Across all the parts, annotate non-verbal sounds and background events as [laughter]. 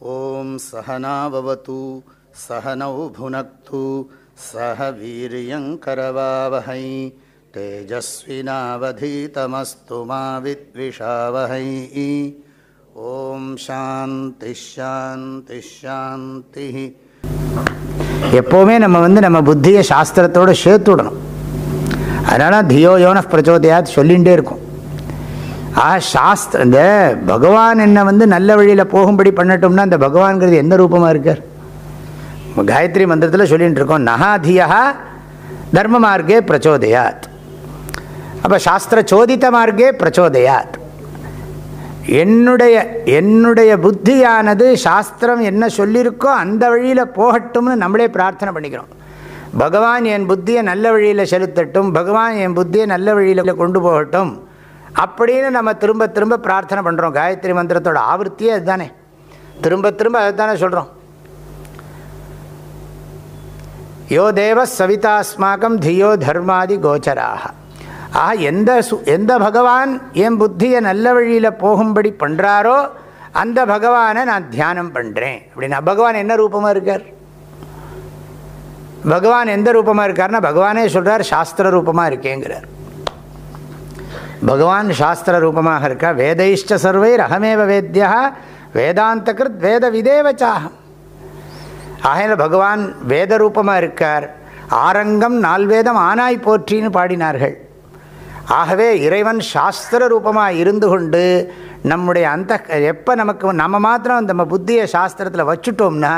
ॐ सहनाववतु सहनौ भुनक्तु सह वीर्यङ्करवावहै तेजस्विनावधीतमस्तु मा विद्विषावहै ॐ शान्तिश्शान्तिश्शान्तिः எப்போவுமே நம்ம வந்து நம்ம புத்தியை சாஸ்திரத்தோடு சேர்த்து விடணும் அதனால் தியோ யோன பிரச்சோதயாத் சொல்லிகிட்டே இருக்கும் ஆ சாஸ்திர இந்த பகவான் என்ன வந்து நல்ல வழியில் போகும்படி பண்ணட்டோம்னா இந்த பகவான்கிறது எந்த ரூபமாக இருக்கார்? காயத்ரி மந்திரத்தில் சொல்லிகிட்டு இருக்கோம் நகாதியா தர்ம மார்க்கே பிரச்சோதயாத். அப்போ சாஸ்திர சோதித்த மார்க்கே பிரச்சோதயாத். என்னுடைய என்னுடைய புத்தியானது சாஸ்திரம் என்ன சொல்லியிருக்கோ அந்த வழியில் போகட்டும்னு நம்மளே பிரார்த்தனை பண்ணிக்கிறோம். பகவான் என் புத்தியை நல்ல வழியில் செலுத்தட்டும் பகவான் என் புத்தியை நல்ல வழியில் கொண்டு போகட்டும். அப்படின்னு நம்ம திரும்ப திரும்ப பிரார்த்தனை பண்ணுறோம் காயத்ரி மந்திரத்தோட ஆவர்த்தியே அதுதானே. திரும்ப திரும்ப அதை தானே சொல்கிறோம் யோ தேவ சவிதாஸ்மாக்கம் தியோ தர்மாதி கோச்சராக. ஆக எந்த சு எந்த பகவான் என் புத்தியை நல்ல வழியில் போகும்படி பண்ணுறாரோ அந்த பகவானை நான் தியானம் பண்ணுறேன் அப்படின்னா பகவான் என்ன ரூபமாக இருக்கார்? பகவான் எந்த ரூபமாக இருக்கார்னா பகவானே சொல்கிறார் சாஸ்திர ரூபமாக இருக்கேங்கிறார். பகவான் சாஸ்திர ரூபமாக இருக்கா வேதைஷ்ட சர்வைர் அகமேவ வேத்தியா வேதாந்த கிருத் வேத விதேவச்சாகம் ஆகையில் பகவான் வேத ரூபமாக இருக்கார். ஆரங்கம் நால்வேதம் ஆனாய் போற்றின்னு பாடினார்கள். ஆகவே இறைவன் சாஸ்திர ரூபமாக இருந்து கொண்டு நம்முடைய அந்த எப்போ நமக்கு நம்ம மாத்திரம் நம்ம புத்தியை சாஸ்திரத்தில் வச்சுட்டோம்னா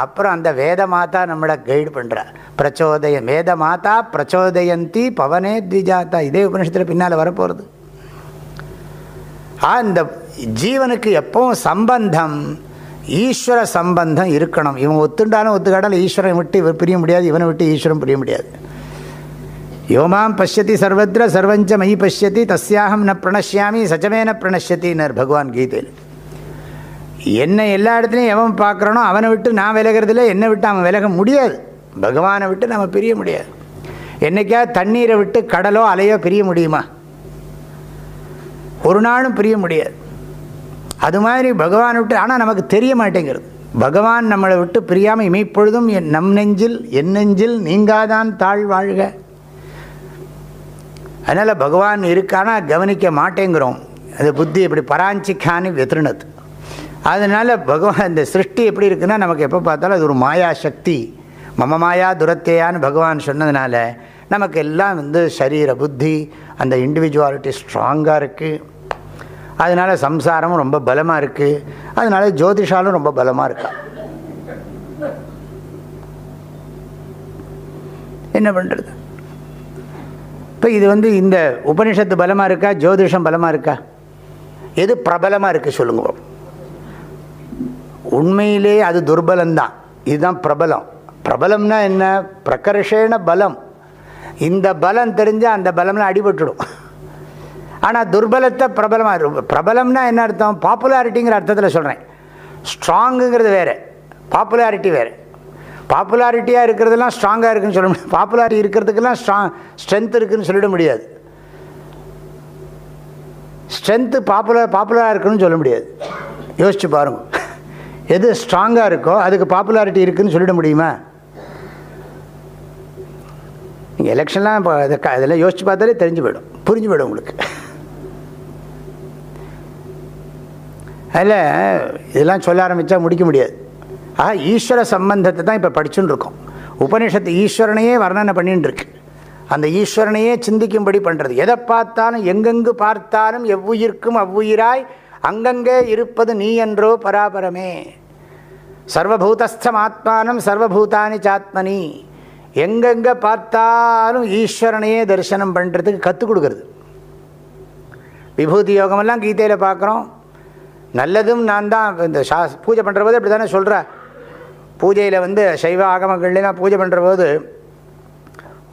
அப்புறம் அந்த வேத மாதா நம்மளை கைடு பண்ணுறா பிரச்சோதய வேத மாதா பிரச்சோதயந்தி பவனே திஜாத்தா இதே உபனிஷத்தில் பின்னால் வரப்போகிறது ஆ இந்த ஜீவனுக்கு எப்பவும் சம்பந்தம் ஈஸ்வர சம்பந்தம் இருக்கணும். இவன் ஒத்துண்டாலும் ஒத்துக்காட்டாலும் ஈஸ்வரன் விட்டு இவர் பிரிய முடியாது இவனை விட்டு ஈஸ்வரன் பிரிய முடியாது. யோமாம் பசியதி சர்வத்திர சர்வஞ்ச மயி பசியதி தஸ்யாகம் ந பிரணஷ்யாமி சஜமேன பிரணஷ்யத்தினர் பகவான் கீதையில். என்னை எல்லா இடத்துலையும் எவன் பார்க்குறானோ அவனை விட்டு நான் விலகிறதில்ல என்னை விட்டு அவன் விலக முடியாது. பகவானை விட்டு நம்ம பிரிய முடியாது. என்றைக்கா தண்ணீரை விட்டு கடலோ அலையோ பிரிய முடியுமா? ஒரு நாளும் பிரிய முடியாது. அது மாதிரி பகவானை விட்டு ஆனால் நமக்கு தெரிய மாட்டேங்கிறது. பகவான் நம்மளை விட்டு பிரியாமல் இமைப்பொழுதும் என் நம் நெஞ்சில் என் நெஞ்சில் நீங்காதான் தாழ் வாழ்க. அதனால் பகவான் இருக்கானா கவனிக்க மாட்டேங்கிறோம். அது புத்தி இப்படி பராஞ்சிக்கானு வெத்ருனது அதனால் பகவான் இந்த சிருஷ்டி எப்படி இருக்குன்னா நமக்கு எப்போ பார்த்தாலும் அது ஒரு மாயா சக்தி மம மாயா துரத்தையான்னு பகவான் சொன்னதுனால நமக்கு எல்லாம் வந்து சரீர புத்தி அந்த இண்டிவிஜுவாலிட்டி ஸ்ட்ராங்காக இருக்குது அதனால் சம்சாரமும் ரொம்ப பலமாக இருக்குது அதனால ஜோதிஷாலும் ரொம்ப பலமாக இருக்கா. என்ன பண்ணுறது இப்போ இது வந்து இந்த உபனிஷத்து பலமாக இருக்கா ஜோதிஷம் பலமாக இருக்கா? எது பிரபலமாக இருக்குது சொல்லுங்க உண்மையிலே அது துர்பலம்தான். இதுதான் பிரபலம். பிரபலம்னா என்ன? பிரகர்ஷேன பலம். இந்த பலம் தெரிஞ்சால் அந்த பலம்லாம் அடிபட்டுடும். ஆனால் துர்பலத்தை பிரபலமாக பிரபலம்னா என்ன அர்த்தம்? பாப்புலாரிட்டிங்கிற அர்த்தத்தில் சொல்கிறேன் ஸ்ட்ராங்குங்கிறது வேறு. பாப்புலாரிட்டி வேறு. பாப்புலாரிட்டியாக இருக்கிறதெல்லாம் ஸ்ட்ராங்காக இருக்குதுன்னு சொல்ல முடியாது. பாப்புலாரிட்டி இருக்கிறதுக்கெல்லாம் ஸ்ட்ராங் ஸ்ட்ரென்த் இருக்குதுன்னு சொல்லிட முடியாது. ஸ்ட்ரென்த்து பாப்புலர் பாப்புலராக இருக்குன்னு சொல்ல முடியாது. யோசிச்சு பாருங்கள் எது ஸ்ட்ராங்காக இருக்கோ அதுக்கு பாப்புலாரிட்டி இருக்குதுன்னு சொல்லிட முடியுமா? நீங்கள் எலெக்ஷன்லாம் இப்போ அதை அதெல்லாம் யோசித்து பார்த்தாலே தெரிஞ்சு போயிடும். புரிஞ்சு போயிடும் உங்களுக்கு. அதில் இதெல்லாம் சொல்ல ஆரம்பித்தா முடிக்க முடியாது. ஆக ஈஸ்வர சம்பந்தத்தை தான் இப்போ படிச்சுன்னு இருக்கோம். உபனிஷத்து ஈஸ்வரனையே வர்ணனை பண்ணின்னு இருக்கு. அந்த ஈஸ்வரனையே சிந்திக்கும்படி பண்ணுறது எதை பார்த்தாலும் எங்கெங்கு பார்த்தாலும் எவ்வுயிர்க்கும் அவ்வுயிராய் அங்கங்கே இருப்பது நீ என்றோ பராபரமே. சர்வபூதஸ்தம் ஆத்மானம் சர்வபூதானி சாத்மனி. எங்கெங்கே பார்த்தாலும் ஈஸ்வரனையே தரிசனம் பண்ணுறதுக்கு கற்றுக் கொடுக்குறது. விபூதி யோகமெல்லாம் கீதையில் பார்க்குறோம் நல்லதும் நான் தான் இந்த சா பூஜை பண்ணுற போது அப்படி தானே சொல்கிறேன் பூஜையில் வந்து சைவ ஆகமங்கள்லாம் பூஜை பண்ணுற போது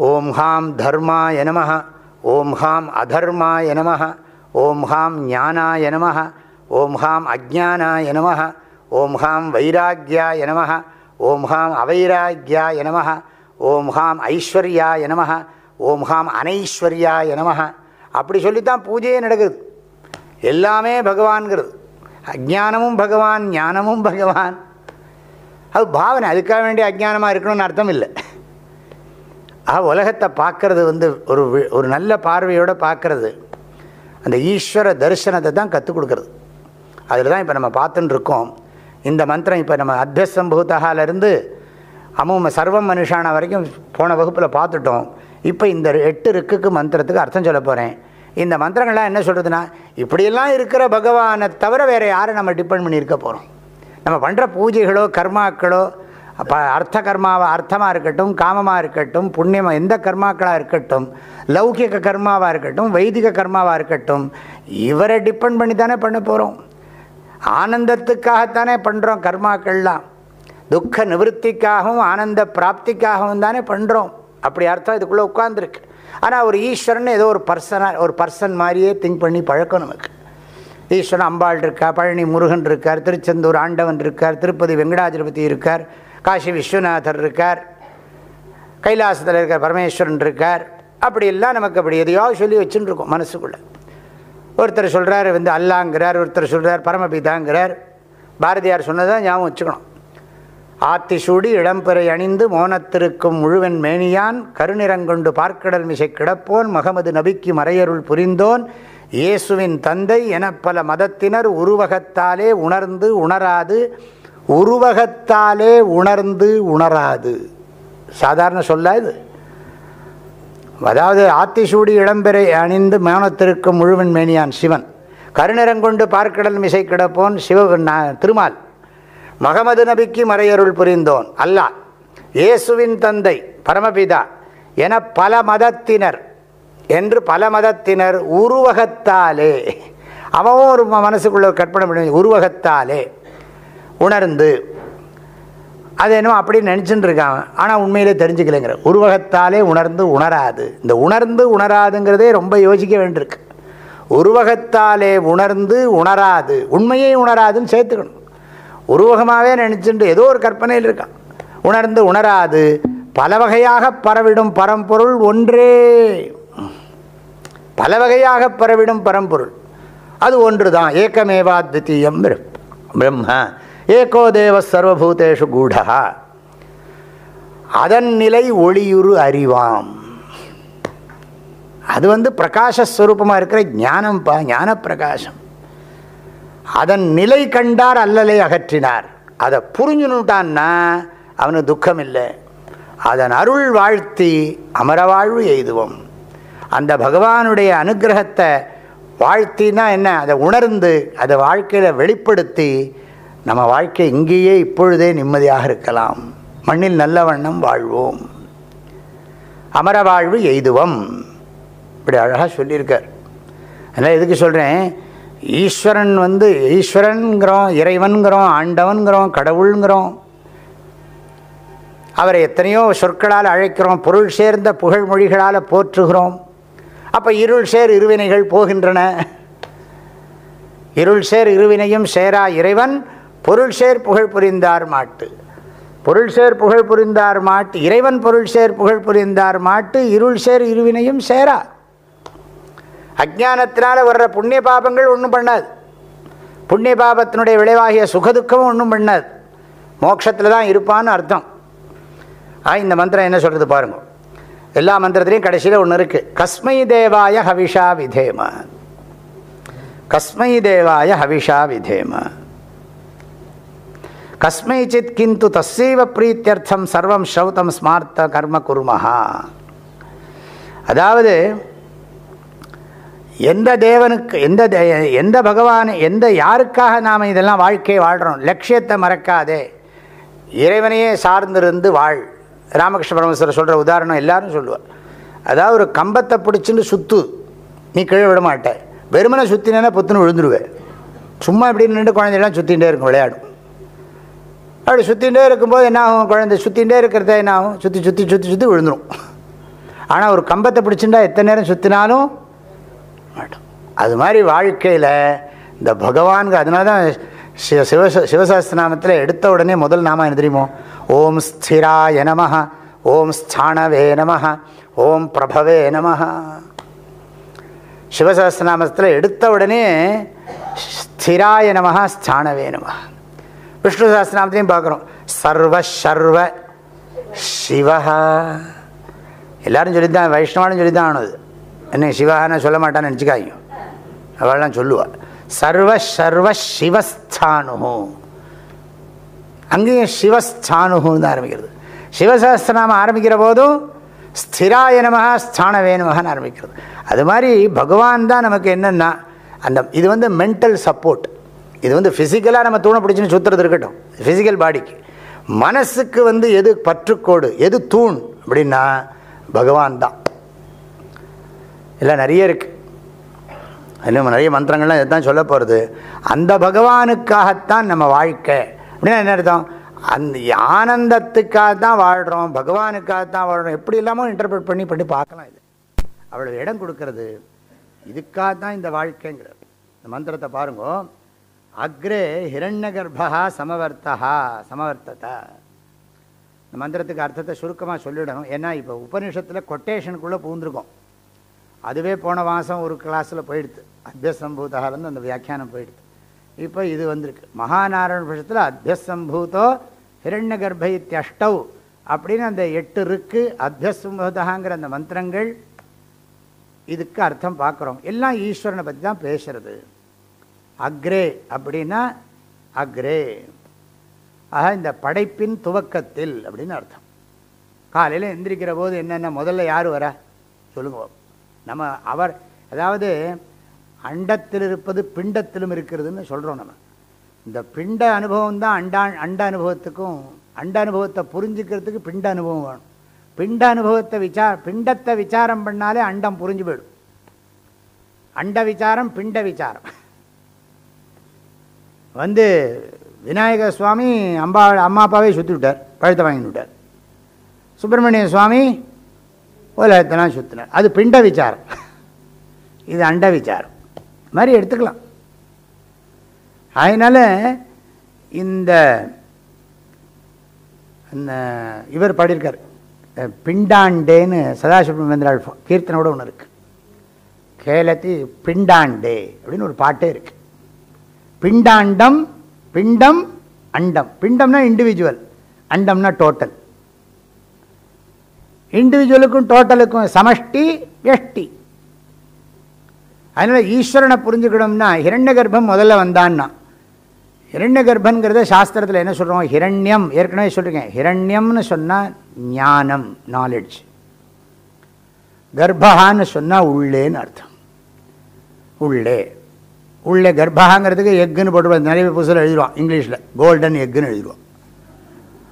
ஓம் ஹாம் தர்மா எனமஹ ஓம் ஹாம் அதர்மா எனமஹ ஓம் ஹாம் ஞானா எனமஹ ஓம் ஹாம் அஜானா நம ஓம் ஹாம் வைராக்கியாய நம ஓம் ஹாம் அவைராக்கியாய நம ஓம் ஹாம் ஐஸ்வர்யாய நம ஓம் ஹாம் அனைஸ்வர்யாய நம அப்படி சொல்லித்தான் பூஜையே நடக்குது. எல்லாமே பகவான்கிறது. அஜானமும் பகவான் ஞானமும் பகவான். அது பாவனை. அதுக்காக வேண்டிய அஜானமாக இருக்கணும்னு அர்த்தம் இல்லை ஆக உலகத்தை பார்க்கறது வந்து ஒரு ஒரு நல்ல பார்வையோடு பார்க்கறது. அந்த ஈஸ்வர தரிசனத்தை தான் கற்றுக் கொடுக்கறது. அதில் தான் இப்போ நம்ம பார்த்துட்டுருக்கோம் இந்த மந்திரம் இப்போ நம்ம அத்தியசம்பூதகாலேருந்து அமும சர்வம் மனுஷான வரைக்கும் போன வகுப்பில் பார்த்துட்டோம். இப்போ இந்த எட்டு ருக்குக்கு மந்திரத்துக்கு அர்த்தம் சொல்ல போகிறேன் இந்த மந்திரங்கள்லாம் என்ன சொல்கிறதுனா இப்படியெல்லாம் இருக்கிற பகவானை தவிர வேறு யாரை நம்ம டிபெண்ட் பண்ணியிருக்க போகிறோம் நம்ம பண்ணுற பூஜைகளோ கர்மாக்களோ அப்போ அர்த்த கர்மாவாக அர்த்தமாக இருக்கட்டும் காமமாக இருக்கட்டும் புண்ணியமாக எந்த கர்மாக்களாக இருக்கட்டும் லௌகிக கர்மாவாக இருக்கட்டும் வைதிக கர்மாவாக இருக்கட்டும் இவரை டிபெண்ட் பண்ணி தானே பண்ண போகிறோம் ஆனந்தத்துக்காகத்தானே பண்ணுறோம் கர்மாக்கள்லாம். துக்க நிவர்த்திக்காகவும் ஆனந்த பிராப்திக்காகவும் தானே பண்ணுறோம் அப்படி அர்த்தம் இதுக்குள்ளே உட்காந்துருக்கு ஆனால் ஒரு ஈஸ்வரன் ஏதோ ஒரு பர்சனாக ஒரு பர்சன் மாதிரியே திங்க் பண்ணி பழக்கம் நமக்கு. ஈஸ்வரன் அம்பாள் இருக்கார் பழனி முருகன் இருக்கார் திருச்செந்தூர் ஆண்டவன் இருக்கார் திருப்பதி வெங்கடாஜலபதி இருக்கார் காசி விஸ்வநாதர் இருக்கார் கைலாசத்தில் இருக்கார் பரமேஸ்வரன் இருக்கார். அப்படி எல்லாம் நமக்கு அப்படி எதையாவது சொல்லி வச்சுன்னு இருக்கோம் மனசுக்குள்ளே. ஒருத்தர் சொல்கிறார் வந்து அல்லாங்கிறார் ஒருத்தர் சொல்கிறார் பரமபிதாங்கிறார். பாரதியார் சொன்னதான் ஞாபகம் வச்சுக்கணும். ஆத்திசூடி இடம்பெறை அணிந்து மோனத்திருக்கும் முழுவன் மேனியான் கருநிறங்கொண்டு பார்க்கடல் மிசை கிடப்போன் மகமது நபிக்கு மறையருள் புரிந்தோன் இயேசுவின் தந்தை என பல மதத்தினர் உருவகத்தாலே உணர்ந்து உணராது உருவகத்தாலே உணர்ந்து உணராது. சாதாரண சொல்லாது அதாவது ஆத்திசூடி இளம்பெறை அணிந்து மௌனத்திருக்கும் முழுவன் மேனியான் சிவன். கருநிறங்கொண்டு பார்க்கடல் மிசை கிடப்போன் சிவ திருமால். மகமது நபிக்கு மறையருள் புரிந்தோன் அல்லாஹ். இயேசுவின் தந்தை பரமபிதா என பல மதத்தினர் என்று பல மதத்தினர் உருவகத்தாலே அவன் ஒரு ம- மனசுக்குள்ள கற்பனை பண்ணி உருவகத்தாலே உணர்ந்து அது என்னமோ அப்படி நினச்சின்னு இருக்கான் ஆனால் உண்மையிலே தெரிஞ்சுக்கலைங்கிற. உருவகத்தாலே உணர்ந்து உணராது. இந்த உணர்ந்து உணராதுங்கிறதே ரொம்ப யோசிக்க வேண்டியிருக்கு. உருவகத்தாலே உணர்ந்து உணராது. உண்மையை உணராதுன்னு சேர்த்துக்கணும். உருவகமாகவே நினச்சிட்டு ஏதோ ஒரு கற்பனையில் இருக்கான். உணர்ந்து உணராது. பல வகையாக பரவிடும் பரம்பொருள் ஒன்றே. பல வகையாக பரவிடும் பரம்பொருள். அது ஒன்று தான் ஏக்கமேவா தித்தீயம் பிரம்ம ஏகோ தேவ சர்வபூதேஷு கூடா. அதன் நிலை ஒளியுறு அறிவாம். அது வந்து பிரகாசஸ்வரூபமாக இருக்கிற ஞானம்ப்பா ஞான பிரகாசம் அதன் நிலை கண்டார் அல்லலை அகற்றினார். அதை புரிஞ்சுனுட்டான்னா அவனுக்கு துக்கம் இல்லை அதன் அருள் வாழ்த்தி அமரவாழ்வு எய்துவோம். அந்த பகவானுடைய அனுகிரகத்தை வாழ்த்தினா என்ன? அதை உணர்ந்து அதை வாழ்க்கையில் வெளிப்படுத்தி நம்ம வாழ்க்கை இங்கேயே இப்பொழுதே நிம்மதியாக இருக்கலாம். மண்ணில் நல்ல வண்ணம் வாழ்வோம். அமரவாழ்வு எய்துவம். இப்படி அழகாக சொல்லியிருக்கார். அதனால் எதுக்கு சொல்கிறேன் ஈஸ்வரன் வந்து ஈஸ்வரன்கிறோம் இறைவன்கிறோம் ஆண்டவன்கிறோம் கடவுளுங்கிறோம். அவரை எத்தனையோ சொற்களால் அழைக்கிறோம் பொருள் சேர்ந்த புகழ் மொழிகளால் போற்றுகிறோம். அப்போ இருள் சேர் இருவினைகள் போகின்றன. இருள் சேர் இருவினையும் சேரா இறைவன் பொருள் சேர் புகழ் புரிந்தார் மாட்டு. பொருள் சேர் புகழ் புரிந்தார் மாட்டு. இறைவன் பொருள் சேர் புகழ் புரிந்தார் மாட்டு. இருள் சேர் இருவினையும் சேரா அஜானத்தினால வர்ற புண்ணிய பாபங்கள் ஒன்றும் பண்ணாது. புண்ணிய பாபத்தினுடைய விளைவாகிய சுகதுக்கமும் ஒன்றும் பண்ணாது. மோட்சத்தில் தான் இருப்பான்னு அர்த்தம். ஆ இந்த மந்திரம் என்ன சொல்கிறது பாருங்கள் எல்லா மந்திரத்திலையும் கடைசியில் ஒன்று இருக்குது கஸ்மை தேவாய ஹவிஷா விதேம. கஸ்மை தேவாய ஹவிஷா விதேம. கஸ்மைச்சித் கிந்து தஸ்ஸைவ பிரீத்தியர்த்தம் சர்வம் ஸ்ரௌதம் ஸ்மார்த்த கர்ம குருமஹா. அதாவது எந்த தேவனுக்கு எந்த தே- எந்த பகவான் எந்த யாருக்காக நாம் இதெல்லாம் வாழ்க்கையை வாழ்கிறோம் லட்சியத்தை மறக்காதே. இறைவனையே சார்ந்திருந்து வாழ். ராமகிருஷ்ண பரமேஸ்வரர் சொல்கிற உதாரணம் எல்லாரும் சொல்லுவார். அதாவது ஒரு கம்பத்தை பிடிச்சின்னு சுத்து. நீ கீழே விட மாட்டேன் வெறுமனை சுத்தினேன்னா புத்துன்னு விழுந்துருவேன் சும்மா இப்படி நின்று குழந்தையெல்லாம் சுற்றிகிட்டே இருக்கும் விளையாடும். அப்படி சுற்றிகிட்டே இருக்கும்போது என்ன ஆகும் குழந்தை சுற்றிகிட்டே இருக்கிறத என்ன ஆகும் சுற்றி சுற்றி சுற்றி சுற்றி விழுந்துடும் ஆனால் ஒரு கம்பத்தை பிடிச்சிருந்தா எத்தனை நேரம் சுற்றினாலும் மாட்டோம் அது மாதிரி வாழ்க்கையில் இந்த பகவானுக்கு அதனால தான் சிவ சிவ சிவசாஸ்திரநாமத்தில் எடுத்த உடனே முதல் நாம என்ன தெரியுமோ? ஓம் ஸ்திராய நம ஓம் ஸ்தானவே நம ஓம் பிரபவே நம சிவசஹஸ்திரநாமத்தில் எடுத்த உடனே ஸ்திராய நம ஸ்தானவே நம விஷ்ணு சாஸ்திரநாமத்திலையும் பார்க்குறோம் சர்வ சர்வ சிவஹா. எல்லாரும் சொல்லித்தான் வைஷ்ணவாலும் சொல்லித்தான் ஆனது. என்ன சிவஹான்னு சொல்ல மாட்டான்னு நினச்சிக்காயும் அவள்லாம் சொல்லுவாள் சர்வ சர்வ சிவஸ்தானு அங்கேயும் சிவஸ்தானுன்னு ஆரம்பிக்கிறது. சிவசஹஸ்திரநாமம் ஆரம்பிக்கிற போதும் ஸ்திராய நமகா ஸ்தான நமகான்னு ஆரம்பிக்கிறது. அது மாதிரி பகவான் தான் நமக்கு என்னென்னா அந்த இது வந்து மென்டல் சப்போர்ட் இது வந்து ஃபிசிக்கலாக நம்ம தூணை பிடிச்சின்னு சுற்றுறது இருக்கட்டும். ஃபிசிக்கல் பாடிக்கு மனசுக்கு வந்து எது பற்றுக்கோடு எது தூண் அப்படின்னா பகவான் தான். எல்லாம் நிறைய இருக்குது இன்னும் நிறைய மந்திரங்கள்லாம் இதுதான் சொல்ல போகிறது அந்த பகவானுக்காகத்தான் நம்ம வாழ்க்கை. அப்படின்னா என்ன அர்த்தம்? அந்த ஆனந்தத்துக்காக தான் வாழ்கிறோம் பகவானுக்காக தான் வாழ்கிறோம் எப்படி இல்லாமல் இன்டர்பிரட் பண்ணி பண்ணி பார்க்கலாம் இது. அவ்வளோ இடம் கொடுக்கறது. இதுக்காக தான் இந்த வாழ்க்கைங்கிறது. இந்த மந்திரத்தை பாருங்க. அக்ரே ஹிரண்யகர்பா சமவர்த்தா சமவர்த்ததா. இந்த மந்திரத்துக்கு அர்த்தத்தை சுருக்கமாக சொல்லிடணும். ஏன்னா இப்போ உபநிஷத்தில் கொட்டேஷனுக்குள்ளே பூந்துருக்கோம் அதுவே போன மாதம் ஒரு கிளாஸில் போயிடுது அத்தியசம்பூதாலேருந்து அந்த வியாக்கியானம் போயிடுது இப்போ இது வந்திருக்கு. மகாநாராயண விஷயத்தில் அத்தியசம்பூதோ ஹிரண்ய கர்ப்ப தியஷ்டவ் அப்படின்னு அந்த எட்டு இருக்கு அத்தியசம்பூதாங்கிற அந்த மந்திரங்கள் இதுக்கு அர்த்தம் பார்க்குறோம். எல்லாம் ஈஸ்வரனை பற்றி தான் பேசுகிறது அக்ரே அப்படின்னா அக்ரே. ஆக இந்த படைப்பின் துவக்கத்தில் அப்படின்னு அர்த்தம். காலையில் எந்திரிக்கிற போது என்னென்ன முதல்ல யார் வர? சொல்லுங்க. நம்ம அவர் அதாவது அண்டத்தில் இருப்பது பிண்டத்திலும் இருக்கிறதுன்னு சொல்கிறோம் நம்ம. இந்த பிண்ட அனுபவம் தான் அண்டா அண்ட அனுபவத்துக்கும் அண்ட அனுபவத்தை புரிஞ்சுக்கிறதுக்கு பிண்ட அனுபவம் வேணும். பிண்ட அனுபவத்தை விசார பிண்டத்தை விசாரம் பண்ணாலே அண்டம் புரிஞ்சு போயிடும். அண்ட விசாரம் பிண்ட விசாரம். வந்து விநாயகர் சுவாமி அம்பா அம்மா அப்பாவே சுற்றி விட்டார் பழுத்த வாங்கிட்டு விட்டார். சுப்பிரமணிய சுவாமி உலகத்தெல்லாம் சுற்றினார் அது பிண்ட விசாரம். இது அண்ட விசாரம். மாதிரி எடுத்துக்கலாம். அதனால் இந்த இந்த இவர் பாடியிருக்கார். பிண்டாண்டேன்னு சதாசிவமேந்திராள் கீர்த்தனோட ஒன்று இருக்குது கேலத்தி பிண்டாண்டே அப்படின்னு ஒரு பாட்டே இருக்குது பிண்டாண்டம் பிண்டம் அண்டம். பிண்டம்னா இண்டிவிஜுவல் அண்டம்னா டோட்டல் இண்டிவிஜுவலுக்கும் டோட்டலுக்கும் சமஷ்டி எஷ்டி அதனால் ஈஸ்வரனை புரிஞ்சுக்கணும்னா ஹிரண்ய கர்ப்பம் முதல்ல வந்தான்னா. ஹிரண்ய கர்ப்பங்கிறத சாஸ்திரத்தில் என்ன சொல்கிறோம் ஹிரண்யம். ஏற்கனவே சொல்லியிருக்கேன் ஹிரண்யம்னு சொன்னால் ஞானம் நாலெட்ஜ் கர்ப்பகான்னு சொன்னால் உள்ளேன்னு அர்த்தம். உள்ளே. உள்ளே கர்ப்பகாங்கிறதுக்கு எக்குன்னு போட்டு நிறைய புதுசில் எழுதிடுவான். இங்கிலீஷில். கோல்டன் எக்குன்னு எழுதிடுவான்.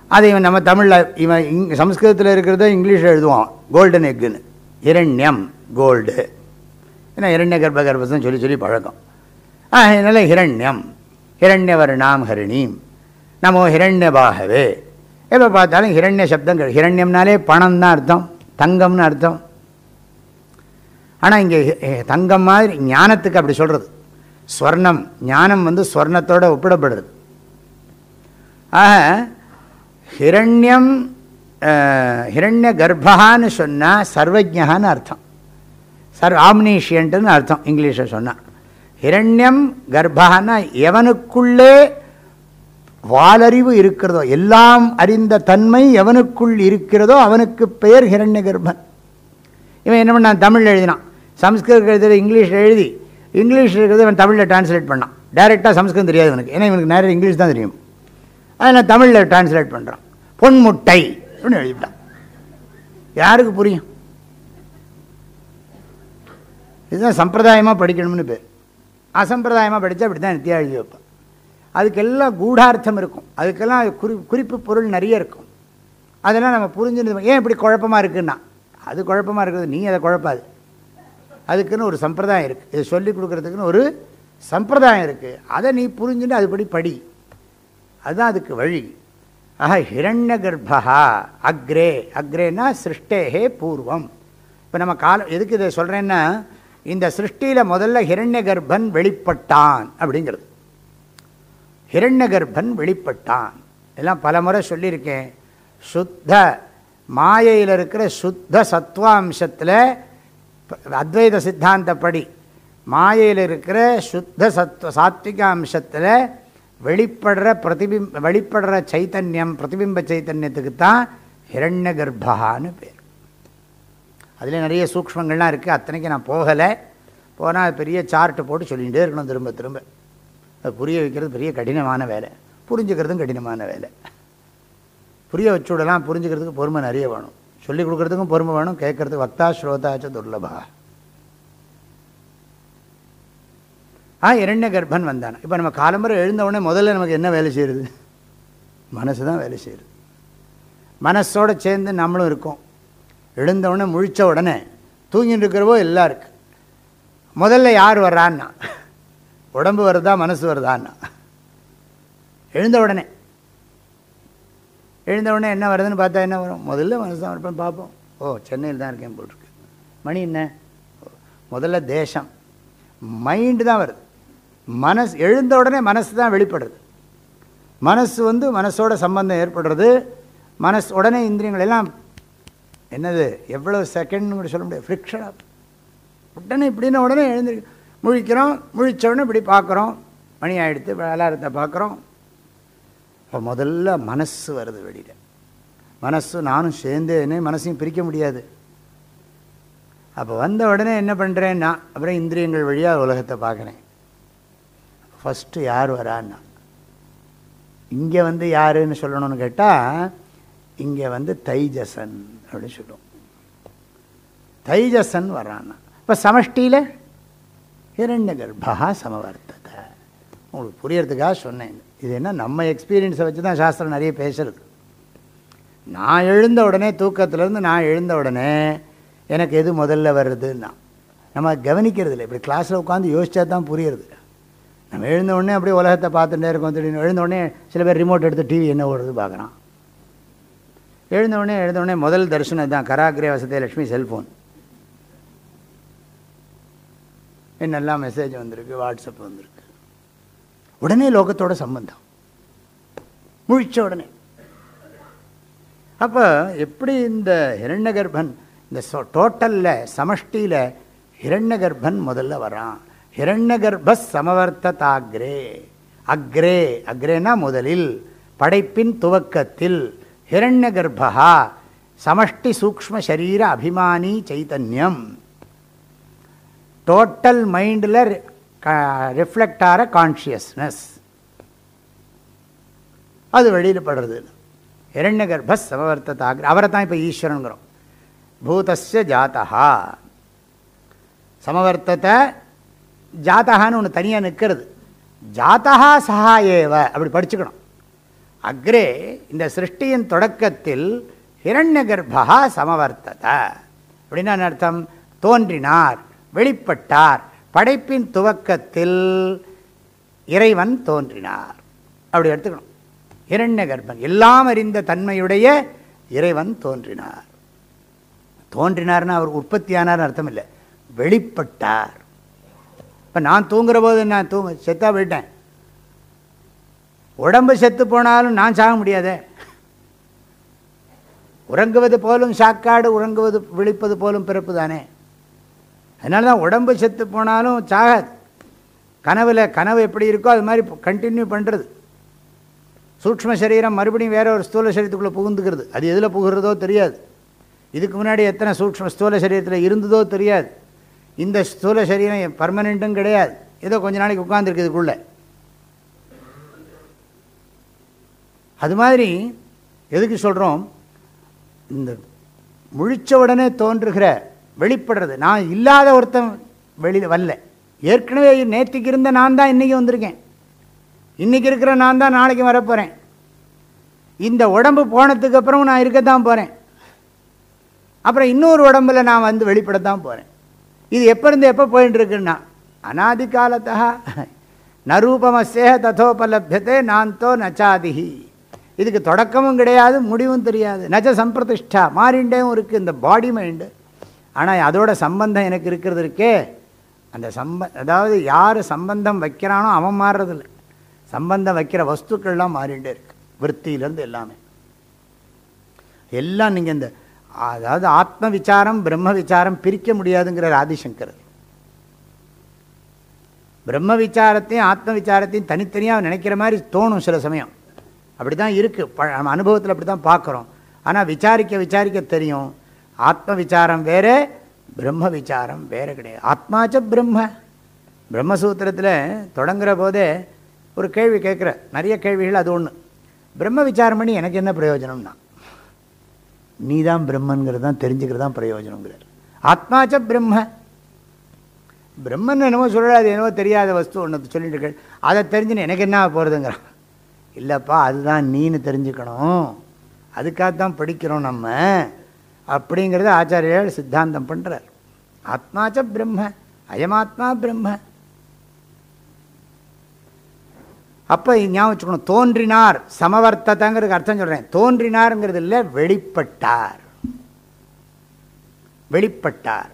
அது இவன் நம்ம தமிழில் இவன் இங் சம்ஸ்கிருதத்தில் இருக்கிறத இங்கிலீஷில் எழுதுவான். கோல்டன் எக்குன்னு இரண்யம் கோல்டு ஏன்னா இரண்ய கர்ப்ப கர்ப்பசம் சொல்லி சொல்லி பழக்கம். அதனால் ஹிரண்யம் ஹிரண்யவர் நாம் ஹரிணீம் நமோ ஹிரண்யபாகவே எப்போ பார்த்தாலும் ஹிரண்ய சப்தங்கள். ஹிரண்யம்னாலே பணம் தான் அர்த்தம். தங்கம்னு அர்த்தம். ஆனால் இங்கே தங்கம் மாதிரி ஞானத்துக்கு அப்படி சொல்கிறது ஸ்வர்ணம் ஞானம் வந்து ஸ்வர்ணத்தோடு ஒப்பிடப்படுறது ஆக ஹிரண்யம் ஹிரண்ய கர்ப்பான்னு சொன்னால் சர்வஜகான்னு அர்த்தம். சர் ஆம்னீஷியன்ட்டுன்னு அர்த்தம் இங்கிலீஷில் சொன்னால் ஹிரண்யம் கர்ப்பான்னா எவனுக்குள்ளே வாலறிவு இருக்கிறதோ எல்லாம் அறிந்த தன்மை எவனுக்குள் இருக்கிறதோ அவனுக்கு பெயர் ஹிரண்ய கர்ப்பன் இவன் என்ன பண்ணான்? தமிழ் எழுதினான். சம்ஸ்கிருதம் எழுதுகிற இங்கிலீஷில் எழுதி இங்கிலீஷில் இருக்கிறது இவன் தமிழில் டிரான்ஸ்லேட் பண்ணான். டைரெக்டாக சம்ஸ்கிருதம் தெரியாது இவனுக்கு. ஏன்னா இவனுக்கு நிறைய இங்கிலீஷ் தான் தெரியும். அதனால் தமிழில் டிரான்ஸ்லேட் பண்ணுறான் பொன்முட்டை அப்படின்னு எழுதிவிட்டான். யாருக்கு புரியும்? இதுதான் சம்பிரதாயமாக படிக்கணும்னு பேர். அசம்பிரதாயமாக படித்தா அப்படி தான் நித்தியா எழுதி வைப்பேன். அதுக்கெல்லாம் கூடார்த்தம் இருக்கும். அதுக்கெல்லாம் குறி குறிப்பு பொருள் நிறைய இருக்கும். அதெல்லாம் நம்ம புரிஞ்சுருந்தோம் ஏன் இப்படி குழப்பமாக இருக்குன்னா? அது குழப்பமாக இருக்குது நீ அதை குழப்பாது. அதுக்குன்னு ஒரு சம்பிரதாயம் இருக்குது இது சொல்லிக் கொடுக்குறதுக்குன்னு ஒரு சம்பிரதாயம் இருக்குது அதை நீ புரிஞ்சுட்டு அதுபடி படி. அதுதான் அதுக்கு வழி. ஆஹா ஹிரண்ய கர்ப்பா அக்ரே. அக்ரேனா சிருஷ்டேகே பூர்வம். இப்போ நம்ம காலம் எதுக்கு இதை சொல்கிறேன்னா இந்த சிருஷ்டியில் முதல்ல ஹிரண்ய கர்ப்பன் வெளிப்பட்டான் அப்படிங்கிறது. ஹிரண்ய கர்ப்பன் வெளிப்பட்டான். எல்லாம் பல முறை சொல்லியிருக்கேன். சுத்த மாயையில் இருக்கிற சுத்த சத்வாம்சத்தில் அத்வைத சித்தாந்தப்படி மாயையில் இருக்கிற சுத்த சத்வ சாத்விக அம்சத்தில் வெளிப்படுற பிரதிபிம் வெளிப்படுற சைத்தன்யம் பிரதிபிம்ப சைத்தன்யத்துக்கு தான் ஹிரண்ய கர்ப்பான்னு பேர். அதில் நிறைய சூக்ஷ்மங்கள்லாம் இருக்குது அத்தனைக்கு நான் போகலை. போனால் பெரிய சார்ட்டு போட்டு சொல்லிகிட்டே இருக்கணும் திரும்ப திரும்ப. அது புரிய வைக்கிறது பெரிய கடினமான வேலை. புரிஞ்சுக்கிறதும் கடினமான வேலை. புரிய வச்சு விடலாம் புரிஞ்சுக்கிறதுக்கு பொறுமை நிறைய வேணும். சொல்லிக் கொடுக்குறதுக்கும் பொறுமை வேணும் கேட்குறதுக்கு வக்தா ஸ்ரோதாச்ச துர்லபா. ஆ இரண்ய கர்ப்பன் வந்தான். இப்போ நம்ம காலம்பரம் எழுந்தவுடனே முதல்ல நமக்கு என்ன வேலை செய்கிறது மனசு தான் வேலை செய்கிறது மனசோடு சேர்ந்து நம்மளும் இருக்கோம். எழுந்த உடனே முழித்த உடனே தூங்கிட்டு இருக்கிறவோ எல்லாம் இருக்குது முதல்ல யார் வர்றான்னா? உடம்பு வருதா மனசு வருதான்னா? எழுந்த உடனே எழுந்தவுடனே என்ன வருதுன்னு பார்த்தா என்ன வரும்? முதல்ல மனசமர்ப்பணம் பார்ப்போம். ஓ சென்னையில் தான் இருக்கேன் போட்டிருக்கு மணி என்ன? முதல்ல தேசம். மைண்டு தான் வருது. மனசு எழுந்த உடனே மனசு தான் வெளிப்படுறது மனசு வந்து மனசோட சம்பந்தம் ஏற்படுறது. மனசு உடனே இந்திரியங்கள் எல்லாம் என்னது? எவ்வளோ செகண்ட்னு கூட சொல்ல முடியாது. ஃப்ரிக்ஷனாக உடனே இப்படின்னு உடனே எழுந்து முழிக்கிறோம். முழித்த உடனே இப்படி பார்க்குறோம். மணி ஆகிடுத்து அலாரத்தை பார்க்குறோம். இப்போ முதல்ல மனசு வருது வெளியில். மனசு நானும் சேர்ந்தேன்னு மனசையும் பிரிக்க முடியாது. அப்போ வந்த உடனே என்ன பண்ணுறேன்னா அப்புறம் இந்திரியங்கள் வழியாக உலகத்தை பார்க்குறேன். ஃபஸ்ட்டு யார் வரான்னா. இங்கே வந்து யாருன்னு சொல்லணும்னு கேட்டால் இங்கே வந்து தைஜசன் அப்படின்னு சொல்லுவோம். தைஜசன் வரான்னா. இப்போ சமஷ்டியில் ஹிரண்ய கர்ப்பா சமவர்த்தத்தை உங்களுக்கு புரியறதுக்காக சொன்னேன். இது என்ன நம்ம எக்ஸ்பீரியன்ஸை வச்சு தான் சாஸ்திரம் நிறைய பேசுறது நான் எழுந்த உடனே தூக்கத்துலேருந்து நான் எழுந்த உடனே எனக்கு எது முதல்ல வருதுன்னா நம்ம கவனிக்கிறது இல்லை இப்படி கிளாஸில் உட்காந்து யோசிச்சா தான் புரியுறது. நம்ம எழுந்த உடனே அப்படியே உலகத்தை பார்த்துட்டே இருக்கோம் திடீர்னு. எழுந்த உடனே சில பேர் ரிமோட் எடுத்து டிவி என்ன ஓடுறது பார்க்குறான். எழுந்த உடனே எழுந்த உடனே முதல் தரிசனம் தான் கராகிரே வசதே லட்சுமி செல்ஃபோன் என்னெல்லாம் மெசேஜ் வந்திருக்கு வாட்ஸ்அப் வந்திருக்கு. உடனே லோகத்தோட சம்பந்தம். முழிச்ச உடனே. அப்போ எப்படி இந்த ஹிரண்யகர்ப்பன் இந்த டோட்டலில் சமஷ்டியில் ஹிரண்யகர்ப்பன் முதல்ல வரான்? ஹிரண்யகர்ப்ப சமவர்த்ததாக்ரே. அக்ரே அக்ரேனா முதலில் படைப்பின் துவக்கத்தில் ஹிரண்யகர்ப்பா சமஷ்டி சூக்ம சரீர அபிமானி சைத்தன்யம் டோட்டல் மைண்டில் ரிஃப்ளெக்ட் ஆகிற கான்ஷியஸ்னஸ் அது வெளியில் படுறது. ஹிரண்யகர்ப்ப சமவர்த்ததாக்ர அவரை தான் இப்போ ஈஸ்வரனுங்கிறோம். பூதஸ்ய ஜாத்தா சமவர்த்தத்தை ஜாத்தகான்னு ஒன்று தனியாக நிற்கிறது ஜாத்தா சஹா ஏவ அப்படி படிச்சுக்கணும். அக்ரே இந்த சிருஷ்டியின் தொடக்கத்தில் ஹிரண்ய கர்ப்பா சமவர்த்தத. அப்படின்னா அர்த்தம்? தோன்றினார் வெளிப்பட்டார். படைப்பின் துவக்கத்தில் இறைவன் தோன்றினார். அப்படி எடுத்துக்கணும். இரண்ய கர்ப்பன் எல்லாம் அறிந்த தன்மையுடைய இறைவன் தோன்றினார். தோன்றினார்னா அவர் உற்பத்தியானார்னு அர்த்தம் இல்லை வெளிப்பட்டார். இப்போ நான் தூங்குற போது நான் தூங்க செத்தாக போயிட்டேன். உடம்பு செத்து போனாலும் நான் சாக முடியாதே. உறங்குவது போலும் சாக்காடு உறங்குவது விழிப்பது போலும் பிறப்பு தானே அதனால தான் உடம்பு செத்து போனாலும் சாகாது. கனவில் கனவு எப்படி இருக்கோ அது மாதிரி கண்டினியூ பண்ணுறது சூக்ம சரீரம் மறுபடியும் வேற ஒரு ஸ்தூல சரீரத்துக்குள்ளே புகுந்துக்கிறது. அது எதில் புகுறதோ தெரியாது. இதுக்கு முன்னாடி எத்தனை சூக்ம ஸ்தூல சரீரத்தில் இருந்ததோ தெரியாது. இந்த ஸ்தூல சரீரம் பர்மனெண்ட்டும் கிடையாது. ஏதோ கொஞ்ச நாளைக்கு உட்காந்துருக்கு இதுக்குள்ளே. அது மாதிரி எதுக்கு சொல்கிறோம் இந்த முழிச்ச உடனே தோன்றுகிற வெளிப்படுறது. நான் இல்லாத ஒருத்தன் வெளியில் வரல. ஏற்கனவே நேற்றுக்கு இருந்த நான் தான் இன்றைக்கி வந்திருக்கேன். இன்றைக்கி இருக்கிற நான் தான் நாளைக்கு வரப்போகிறேன் இந்த உடம்பு போனதுக்கு அப்புறம் நான் இருக்கத்தான் போகிறேன் அப்புறம் இன்னொரு உடம்புல நான் வந்து வெளிப்படத்தான் போகிறேன் இது எப்போ இருந்து எப்போ போயின்னு இருக்குன்னா அனாதி காலத்தா நரூபமஸ்ய ததோபலபியத்தை நான்தோ நச்சாதிகி இதுக்கு தொடக்கமும் கிடையாது முடிவும் தெரியாது. நச்ச சம்பிரதிஷ்டா மாறிண்டேவும் இருக்குது இந்த பாடி மைண்டு ஆனால் அதோட சம்பந்தம் எனக்கு இருக்கிறது இருக்கே. அந்த சம்ப அதாவது யார் சம்பந்தம் வைக்கிறானோ அவன் மாறுறதில்லை. சம்பந்தம் வைக்கிற வஸ்துக்கள்லாம் மாறிண்டே இருக்கு. விற்த்தியிலேருந்து எல்லாமே. எல்லாம் நீங்கள் இந்த அதாவது ஆத்ம விசாரம் பிரம்ம விசாரம் பிரிக்க முடியாதுங்கிறார் ஆதிசங்கர். பிரம்ம விசாரத்தையும் ஆத்ம விசாரத்தையும் தனித்தனியாக நினைக்கிற மாதிரி தோணும் சில சமயம். அப்படி தான் இருக்குது நம்ம அனுபவத்தில் அப்படி தான் பார்க்குறோம் ஆனால் விசாரிக்க விசாரிக்க தெரியும். ஆத்ம விசாரம் வேறு பிரம்ம விசாரம் வேறு கிடையாது. ஆத்மாச்ச பிரம்ம. பிரம்மசூத்திரத்தில் தொடங்குற போதே ஒரு கேள்வி கேட்குற நிறைய கேள்விகள் அது ஒன்று பிரம்ம விசாரம் பண்ணி எனக்கு என்ன பிரயோஜனம்னா? நீ தான் பிரம்மன்கிறது தான் தெரிஞ்சுக்கிறது தான் பிரயோஜனங்கிறார் ஆத்மாச்ச பிரம்ம. பிரம்மன் என்னமோ சொல்கிறாது என்னவோ தெரியாத வஸ்து ஒன்று சொல்லிட்டு இருக்க அதை தெரிஞ்சுன்னு எனக்கு என்ன போகிறதுங்கிறான் இல்லைப்பா அதுதான் நீன்னு தெரிஞ்சுக்கணும். அதுக்காக தான் படிக்கிறோம் நம்ம. அப்படிங்கிறத ஆச்சாரியர் சித்தாந்தம் பண்ணுறார் ஆத்மாச்ச பிரம்ம அயமாத்மா பிரம்ம. அப்போ ஞாபகம் வச்சுக்கணும். தோன்றினார் சமவர்த்தத்தைங்கிறதுக்கு அர்த்தம் சொல்கிறேன் தோன்றினாருங்கிறது இல்லை வெளிப்பட்டார். வெளிப்பட்டார்.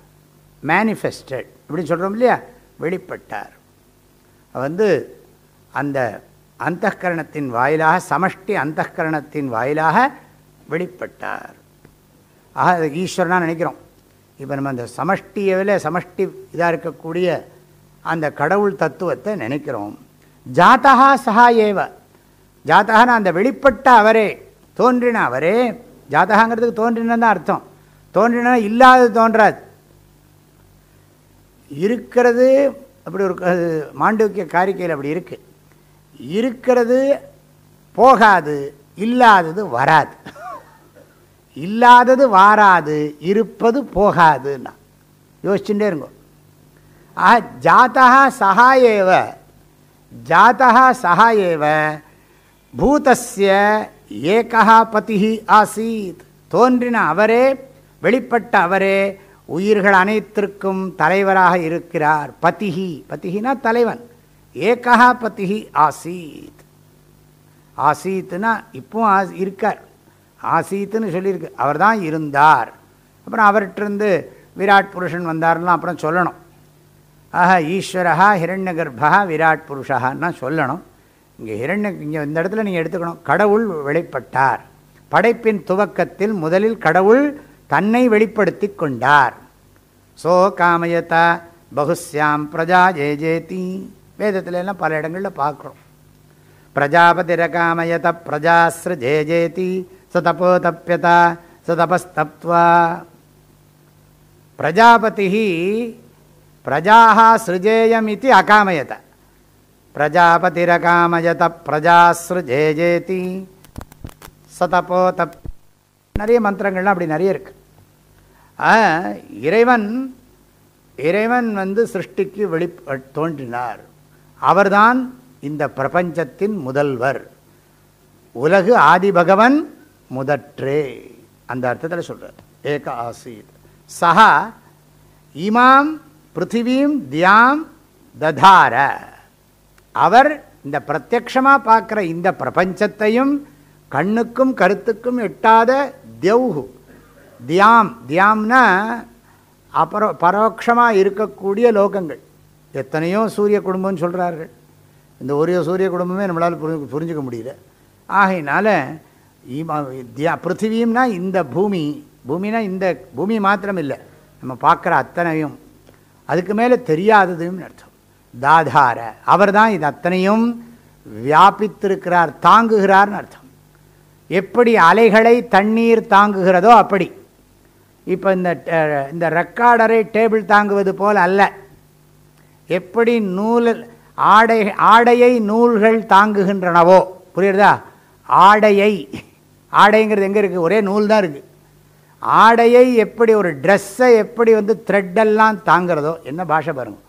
மேனிஃபெஸ்டட் இப்படின்னு சொல்கிறோம் இல்லையா? வெளிப்பட்டார். வந்து அந்த அந்தகரணத்தின் வாயிலாக சமஷ்டி அந்தகரணத்தின் வாயிலாக வெளிப்பட்டார். ஆக அது ஈஸ்வரனாக நினைக்கிறோம். இப்போ நம்ம அந்த சமஷ்டியவில் சமஷ்டி இதாக இருக்கக்கூடிய அந்த கடவுள் தத்துவத்தை நினைக்கிறோம். ஜாத்தகா சஹா ஏவ. ஜாத்தகனா அந்த வெளிப்பட்ட அவரே தோன்றின அவரே ஜாத்தகாங்கிறதுக்கு தோன்றின தான் அர்த்தம். தோன்றினா இல்லாதது தோன்றாது. இருக்கிறது அப்படி ஒரு அது மாண்டவிக்க காரிக்கையில் அப்படி இருக்குது இருக்கிறது போகாது இல்லாதது வராது. இல்லாதது வாராது இருப்பது போகாதுன்னா. யோசிச்சுட்டே இருங்கோ. ஆஹா ஜாத்தா சகா ஏவ ஜாத்தா சஹா ஏவ பூதஸ்ய ஏகா பதி ஆசீத். தோன்றின அவரே வெளிப்பட்ட அவரே உயிர்கள் அனைத்திற்கும் தலைவராக இருக்கிறார். பதிஹி பத்திகினா தலைவன். ஏகா பதிஹி ஆசீத். ஆசீத்னா இப்போ இருக்கார். ஆசீத்துன்னு சொல்லியிருக்கு. அவர் தான் இருந்தார். அப்புறம் அவர்கிட்டருந்து விராட் புருஷன் வந்தார்லாம் அப்புறம் சொல்லணும். ஆஹா ஈஸ்வரஹா ஹிரண்ய கர்ப்பா விராட் புருஷான்னா சொல்லணும். இங்கே ஹிரண்ய இங்கே இந்த இடத்துல நீங்கள் எடுத்துக்கணும். கடவுள் வெளிப்பட்டார். படைப்பின் துவக்கத்தில் முதலில் கடவுள் தன்னை வெளிப்படுத்தி கொண்டார். சோ காமயதா பகுஸ்யாம் பிரஜா ஜே ஜேதி வேதத்துல எல்லாம் பல இடங்களில் பார்க்குறோம். பிரஜாபதிரகாமயத பிரஜாஸ்ரு ஜே ஜேதி சதபோ தப்பியதா சதபஸ்தப்வா பிரஜாபதி பிரஜாக சிருஜேயமிதி அகாமயத பிரஜாபதிரகாமயத பிரஜாஸ்ரு ஜெய சதபோ தப் நிறைய மந்திரங்கள்லாம் அப்படி நிறைய இருக்கு. இறைவன் இறைவன் வந்து சிருஷ்டிக்கு வெளி தோன்றினார். அவர்தான் இந்த பிரபஞ்சத்தின் முதல்வர். உலகு ஆதிபகவன் முதற்றே. அந்த அர்த்தத்தில் சொல்கிறார் ஏக ஆசீத். சஹா இமாம் பிருத்திவீம் தியாம் ததார. அவர் இந்த பிரத்யக்ஷமாக பார்க்குற இந்த பிரபஞ்சத்தையும் கண்ணுக்கும் கருத்துக்கும் எட்டாத தெவ்ஹு. தியாம் தியாம்னா அப்புறம் பரோட்சமாக இருக்கக்கூடிய லோகங்கள். எத்தனையோ சூரிய குடும்பம்னு சொல்கிறார்கள் இந்த ஒரே சூரிய குடும்பமே நம்மளால் புரிஞ்சு புரிஞ்சுக்க முடியல. ஆகையினால பிருத்திவியும்னா இந்த பூமி பூமினா இந்த பூமி மாத்திரம் இல்லை நம்ம பார்க்குற அத்தனையும் அதுக்கு மேலே தெரியாததுன்னு அர்த்தம். தாதார அவர் தான் இது அத்தனையும் வியாபித்திருக்கிறார் தாங்குகிறார்னு அர்த்தம். எப்படி அலைகளை தண்ணீர் தாங்குகிறதோ அப்படி. இப்போ இந்த இந்த ரெக்கார்டரை டேபிள் தாங்குவது போல் அல்ல. எப்படி நூல் ஆடை ஆடையை நூல்கள் தாங்குகின்றனவோ. புரியுறதா ஆடையை. ஆடைங்கிறது எங்கே இருக்குது ஒரே நூல் தான் இருக்குது ஆடையை எப்படி ஒரு ட்ரெஸ்ஸை எப்படி வந்து த்ரெட்டெல்லாம் தாங்கிறதோ என்ன பாஷை பாருங்க.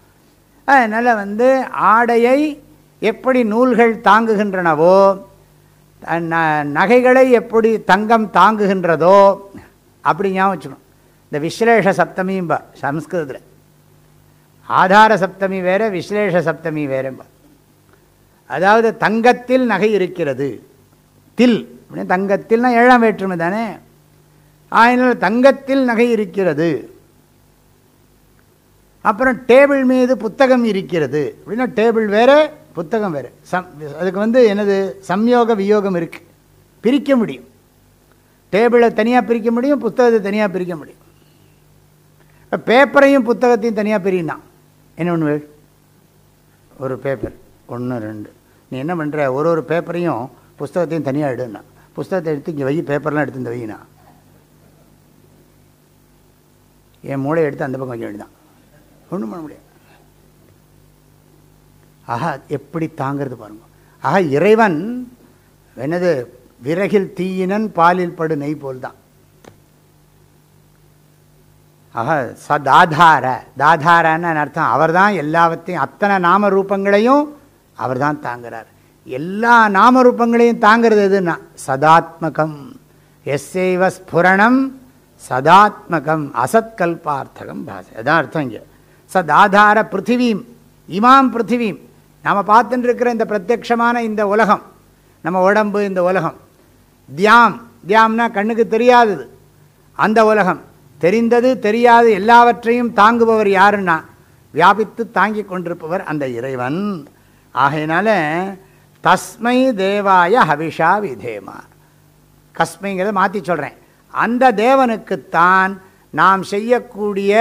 அதனால் வந்து ஆடையை எப்படி நூல்கள் தாங்குகின்றனவோ நகைகளை எப்படி தங்கம் தாங்குகின்றதோ அப்படி ஞாபகம் வச்சுக்கணும். இந்த விஸ்லேஷ சப்தமியும்பா சம்ஸ்கிருதத்தில். ஆதார சப்தமி வேறு விஸ்லேஷ சப்தமி வேறும்பா. அதாவது தங்கத்தில் நகை இருக்கிறது. தில் அப்படின்னு தங்கத்தில்னா ஏழாம் வேற்றுமை தானே? ஆயினால் தங்கத்தில் நகை இருக்கிறது. அப்புறம் டேபிள் மீது புத்தகம் இருக்கிறது. அப்படின்னா டேபிள் வேறு புத்தகம் வேறு. சம் அதுக்கு வந்து எனது சம்யோக வியோகம் இருக்குது பிரிக்க முடியும். டேபிளை தனியாக பிரிக்க முடியும் புத்தகத்தை தனியாக பிரிக்க முடியும். இப்போ பேப்பரையும் புத்தகத்தையும் தனியாக பிரியினா என்ன ஒன்று ஒரு பேப்பர். ஒன்று ரெண்டு. நீ என்ன பண்ணுற ஒரு ஒரு பேப்பரையும் புஸ்தகத்தையும் தனியாக எடுனா புஸ்தகத்தை எடுத்து இங்கே வை பேப்பர்லாம் எடுத்து இந்த வைனா. என் மூளை எடுத்து அந்த பக்கம் கொஞ்சம் எழுதான் ஒன்றும் பண்ண முடியாது. ஆஹா எப்படி தாங்கிறது பாருங்க. ஆஹா இறைவன் என்னது விறகில் தீயினன் பாலில் படு நெய் போல் தான் ஆஹா ச தாதார. தாதாரன்னு அர்த்தம் அவர் தான் எல்லாவற்றையும் அத்தனை நாம ரூபங்களையும் அவர் தான் தாங்கிறார். எல்லா நாமரூபங்களையும் தாங்கிறது எதுன்னா சதாத்மகம். எஸ்ஸைவ ஸ்புரணம் சதாத்மகம் அசத்கல்பார்த்தகம் பாச. அதான் அர்த்தம் இங்கே. சதாதார பிருத்திவீம் இமாம் பிருத்திவீம். நாம் பார்த்துட்டு இருக்கிற இந்த பிரத்யக்ஷமான இந்த உலகம் நம்ம உடம்பு இந்த உலகம். தியாம் தியாம்னா கண்ணுக்கு தெரியாதது. அந்த உலகம் தெரிந்தது தெரியாது எல்லாவற்றையும் தாங்குபவர் யாருன்னா வியாபித்து தாங்கி கொண்டிருப்பவர் அந்த இறைவன். ஆகையினால தஸ்மை தேவாய ஹவிஷா விதேமா. கஸ்மைங்கிறத மாற்றி சொல்கிறேன் அந்த தேவனுக்குத்தான் நாம் செய்யக்கூடிய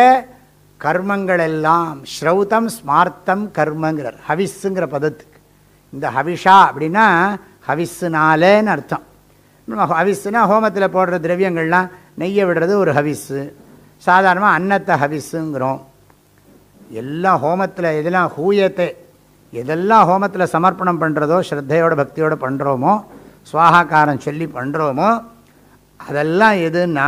கர்மங்கள் எல்லாம் ஸ்ரௌதம் ஸ்மார்த்தம் கர்மங்கிறார். ஹவிஸுங்கிற பதத்துக்கு. இந்த ஹவிஷா அப்படின்னா ஹவிஸுனாலேன்னு அர்த்தம். ஹவிஸுனா ஹோமத்தில் போடுற திரவியங்கள்லாம் நெய்யை விடுறது ஒரு ஹவிஸு சாதாரணமாக அன்னத்தை ஹவிஸுங்கிறோம் எல்லாம் ஹோமத்தில் எதெல்லாம் ஹூயத்தை எதெல்லாம் ஹோமத்தில் சமர்ப்பணம் பண்ணுறதோ ஸ்ரத்தையோட பக்தியோடு பண்ணுறோமோ சுவாகாக்காரம் சொல்லி பண்ணுறோமோ அதெல்லாம் எதுன்னா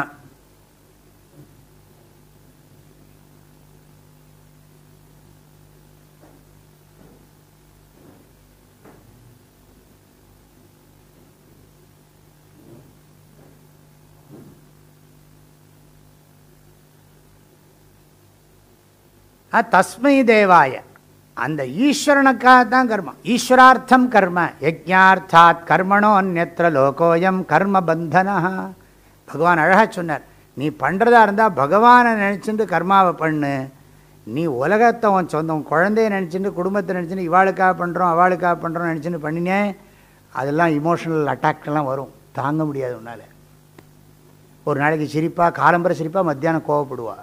தஸ்மை தேவாய. அந்த ஈஸ்வரனுக்காக தான் கர்மம். ஈஸ்வரார்த்தம் கர்ம. யஜ்ஞார்த்தாத் கர்மணோ அந்நத்திர லோகோயம் கர்ம பந்தனா பகவான் அழகாக சொன்னார் நீ பண்ணுறதா இருந்தால் பகவானை நினச்சிட்டு கர்மாவை பண்ணு. நீ உலகத்தை உன் சொந்தம் குழந்தைய நினச்சிட்டு குடும்பத்தை நினச்சிட்டு இவாளுக்காக பண்ணுறோம் அவளுக்காக பண்ணுறோம் நினச்சின்னு பண்ணினே அதெல்லாம் இமோஷனல் அட்டாக்லாம் வரும். தாங்க முடியாது உன்னால். ஒரு நாளைக்கு சிரிப்பாக காலம்பர சிரிப்பாக மத்தியானம் கோவப்படுவா.